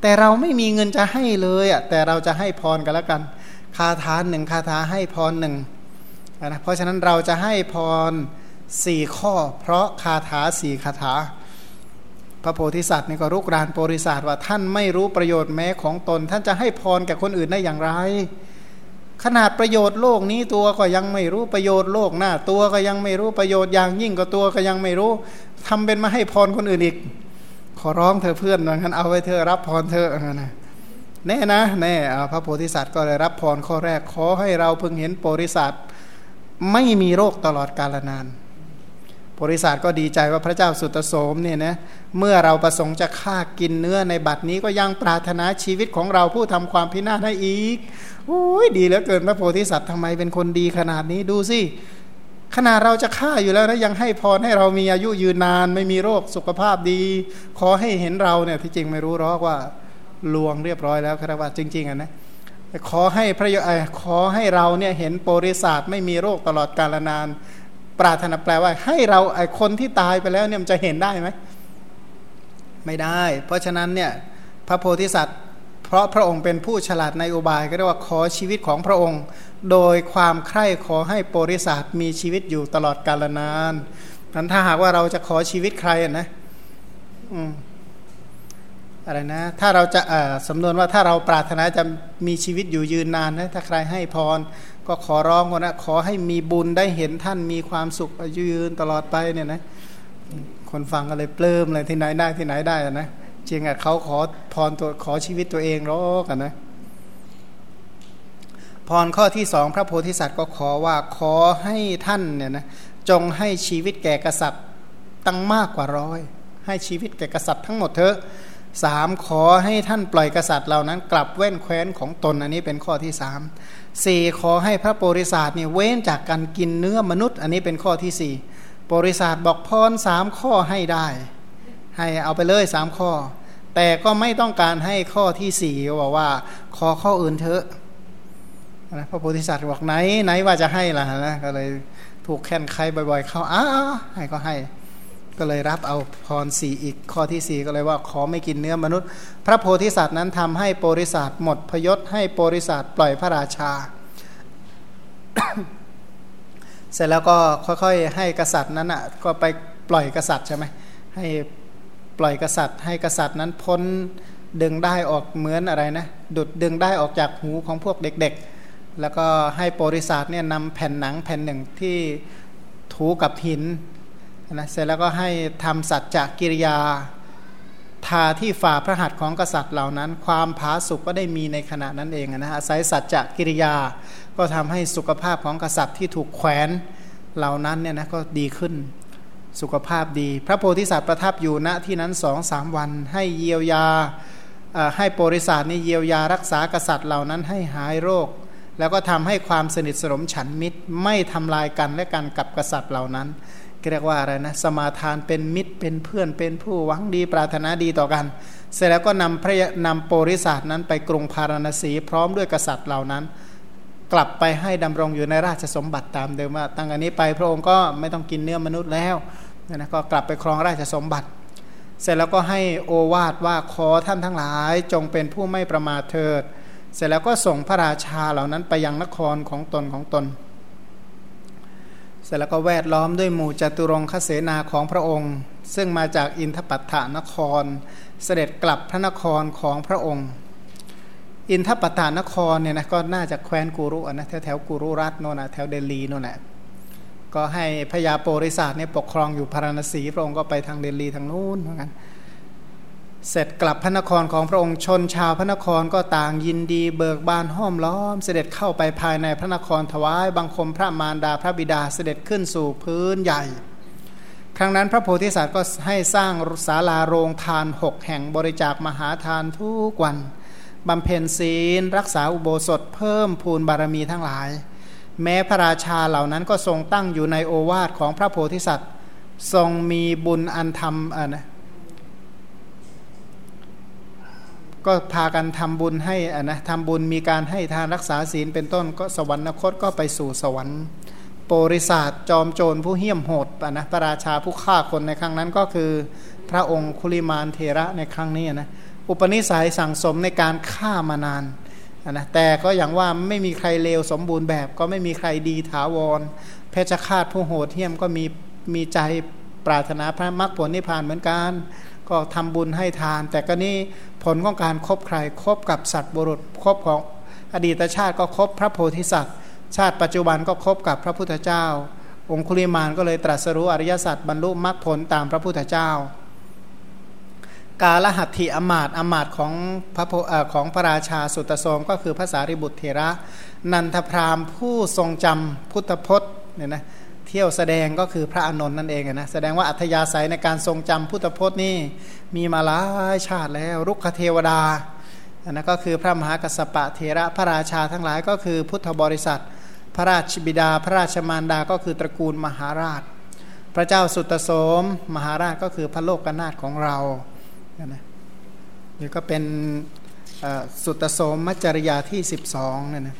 Speaker 1: แต่เราไม่มีเงินจะให้เลยอะแต่เราจะให้พรกันแล้วกัน คาถาหนึ่งคาถาให้พรหนึ่งนะเพราะฉะนั้นเราจะให้พรสี่ข้อ เพราะคาถาสี่คาถา พระโพธิสัตว์นี่ก็รุกรานโพธิสัตว์ว่าท่านไม่รู้ประโยชน์แม้ของตน ท่านจะให้พรแก่คนอื่นได้อย่างไร ขนาดประโยชน์โลกนี้ตัวก็ยังไม่รู้ประโยชน์โลกหน้า ตัวก็ยังไม่รู้ประโยชน์อย่างยิ่งก็ตัวก็ยังไม่รู้ทำเป็นมาให้พรคนอื่นอีก ขอร้องเธอเพื่อนว่างั้นเอาไว้เธอรับพรเธอนะแน่นะแน่พระโพธิสัตว์ก็เลยรับพรข้อแรกขอให้เราเพิ่งเห็นโพธิสัตว์ไม่มีโรคตลอดกาลนานบริษัทก็ดีใจว่าพระเจ้าสุตโสมเนี่ยนะเเมื่อเราประสงค์จะฆ่ากินเนื้อในบัดนี้ก็ยังปรารถนาชีวิตของเราผู้ทำความพินาศให้อีกโอ้ยดีเหลือเกินพระโพธิสัตว์ทำไมเป็นคนดีขนาดนี้ดูสิขนาดเราจะฆ่าอยู่แล้วนะยังให้พรให้เรามีอายุยืนนาน ไม่มีโรคสุขภาพดี ขอให้เห็นเราเนี่ยที่จริงไม่รู้หรอกว่าลวงเรียบร้อยแล้วครับว่าจริง ๆอะนะขอให้พระขอให้เราเนี่ยเห็นโปริศาสไม่มีโรคตลอดกาลนาน ปรารถนาแปลว่า ให้เราไอคนที่ตายไปแล้วเนี่ยมันจะเห็นได้ไหม ไม่ได้ เพราะฉะนั้นเนี่ยพระโพธิสัตว์ เพราะพระองค์เป็นผู้ฉลาดในอุบายก็เรียกว่าขอชีวิตของพระองค์ โดยความใคร่ขอให้โพธิสัตว์มีชีวิตอยู่ตลอดกาลนานนั้นถ้าหากว่าเราจะขอชีวิตใครนะอืมอะไรนะถ้าเราจะสำนวนว่าถ้าเราปรารถนาจะมีชีวิตอยู่ยืนนานนะถ้าใครให้พร ก็ขอร้องคนนะขอให้มีบุญได้เห็นท่านมีความสุขยืนตลอดไปเนี่ยนะ คนฟังก็เลยปลื้มเลยที่ไหนได้ที่ไหนได้นะจริงอะเขาขอพรตัวขอชีวิตตัวเองรอกันนะพรข้อที่สองพระโพธิสัตว์ก็ขอว่าขอให้ท่านเนี่ยนะจงให้ชีวิตแก่กษัตริย์ตั้งมากกว่าร้อย ให้ชีวิตแก่กษัตริย์ทั้งหมดเถอะสามขอให้ท่านปล่อยกษัตริย์เหล่านั้นกลับเว้นแคว้นของตนอันนี้เป็นข้อที่สามสี่ขอให้พระโพธิสัตว์เนี่ยเว้นจากการกินเนื้อมนุษย์ อันนี้เป็นข้อที่สี่ โพธิสัตว์บอกพรสามข้อให้ได้ ให้เอาไปเลยสามข้อ แต่ก็ไม่ต้องการให้ข้อที่สี่บอกว่า ขอข้ออื่นเถอะนะพระโพธิสัตว์บอกไหนไหนว่าจะให้ล่ะนะก็เลยถูกแค้นใครบ่อย ๆ เข้าอ้าให้ก็ให้ ก็เลยรับเอาพรสี่อีกข้อที่สี่ก็เลยว่าขอไม่กินเนื้อมนุษย์ พระโพธิสัตว์นั้นทำให้โพธิสัตว์หมดพยศให้โพธิสัตว์ปล่อยพระราชา สร็จแล้วก็ค่อยๆ ให้กษัตริย์นั้นอะก็ไปปล่อยกษัตริย์ใช่ไหมให้ปล่อยกษัตริย์ ให้กษัตริย์นั้นพ้นดึงได้ออกเหมือนอะไรนะดุดดึงได้ออกจากหูของพวกเด็กๆ แล้วก็ให้โพธิสัตว์เนี่ยนำแผ่นหนังแผ่นหนึ่งที่ถูกับหินนะเสร็จแล้วก็ให้ทำสัจจกิริยา ทาที่ฝ่าพระหัตถ์ของกษัตริย์เหล่านั้น ความผาสุกก็ได้มีในขณะนั้นเองนะอาศัยสัจจะกิริยาก็ทำให้สุขภาพของกษัตริย์ที่ถูกแขวนเหล่านั้นเนี่ยนะก็ดีขึ้นสุขภาพดี พระโพธิสัตว์ประทับอยู่ณที่นั้นสองสามวัน ให้เยียวยาให้โปริศาสนี่เยียวยารักษากษัตริย์เหล่านั้นให้หายโรค แล้วก็ทำให้ความสนิทสนมฉันมิตรไม่ทำลายกันและกันกับกษัตริย์เหล่านั้น เรียกว่าอะไรนะสมาทานเป็นมิตรเป็นเพื่อนเป็นผู้หวังดีปรารถนาดีต่อกัน เสร็จแล้วก็นำพระนำโปริศาสนั้นไปกรุงพาราณสี พร้อมด้วยกษัตริย์เหล่านั้น กลับไปให้ดำรงอยู่ในราชสมบัติตามเดิมว่า ตั้งอันนี้ไปพระองค์ก็ไม่ต้องกินเนื้อมนุษย์แล้วนะก็กลับไปครองราชสมบัติ เสร็จแล้วก็ให้โอวาทว่าขอท่านทั้งหลายจงเป็นผู้ไม่ประมาทเถิด เสร็จแล้วก็ส่งพระราชาเหล่านั้นไปยังนครของตนของตน เสร็จแล้วก็แวดล้อมด้วยหมู่จตุรงคเสนาของพระองค์ ซึ่งมาจากอินทปัตถานคร เสด็จกลับพระนครของพระองค์ อินทปัตถานครเนี่ยนะก็น่าจะแคว้นกุรุนะแถวแถวกุรุรัตโน่นนะแถวเดลีโน่นแหละก็ให้พญาโปริศาสเนี่ยปกครองอยู่พาราณสีพระองค์ก็ไปทางเดลีทางนู้นเหมือนกัน เสร็จกลับพระนครของพระองค์ชนชาวพระนครก็ต่างยินดีเบิกบานห้อมล้อม เสด็จเข้าไปภายในพระนครถวายบังคมพระมารดาพระบิดาเสด็จขึ้นสู่พื้นใหญ่ ครั้งนั้นพระโพธิสัตว์ก็ให้สร้างศาลาโรงทานหกแห่งบริจาคมหาทานทุกวันบำเพ็ญศีล รักษาอุโบสถเพิ่มพูนบารมีทั้งหลาย แม้พระราชาเหล่านั้นก็ทรงตั้งอยู่ในโอวาทของพระโพธิสัตว์ ทรงมีบุญอันทำอ่านะ ก็พากันทำบุญให้อ่านะทำบุญมีการให้ทานรักษาศีลเป็นต้นก็สวรรคตก็ไปสู่สวรรค์โปริศาสจอมโจรผู้เหี้ยมโหดอ่านะพระราชาผู้ฆ่าคนในครั้งนั้นก็คือพระองค์คุลิมานเทระในครั้งนี้นะอุปนิสัยสั่งสมในการฆ่ามานานนะแต่ก็อย่างว่าไม่มีใครเลวสมบูรณ์แบบ ก็ไม่มีใครดีถาวร เพชฌฆาตผู้โหดเหี้ยมก็มีมีใจปรารถนาพระมรรคผลนิพพานเหมือนกัน ก็ทำบุญให้ทาน แต่ก็นี่ ผลของการครบใครครบกับสัตว์บุรุษครบของอดีตชาติก็ครบพระโพธิสัตว์ ชาติปัจจุบันก็ครบกับพระพุทธเจ้า องคุลิมานก็เลยตรัสรู้อริยสัจบรรลุมรรคผลตามพระพุทธเจ้า กาลหัตถิอมาตอมาตของพระของพระราชาสุตโสมก็คือภาษาริบุตรเถระ นันทพรามผู้ทรงจำพุทธพจน์เนี่ยนะเที่ยวแสดงก็คือพระอนนท์นั่นเองนะแสดงว่าอัธยาศัยในการทรงจำพุทธพจน์นี่ มีมาหลายชาติแล้วรุกขเทวดาอันนั้นก็คือพระมหากัสสปะเถระพระราชาทั้งหลายก็คือพุทธบริษัท พระราชบิดา พระราชมารดาก็คือตระกูลมหาราช พระเจ้าสุตโสม มหาราชก็คือพระโลกกนาถของเรานะนี่ก็เป็นสุตโสมมัจจริยาที่ 12นั่นนะ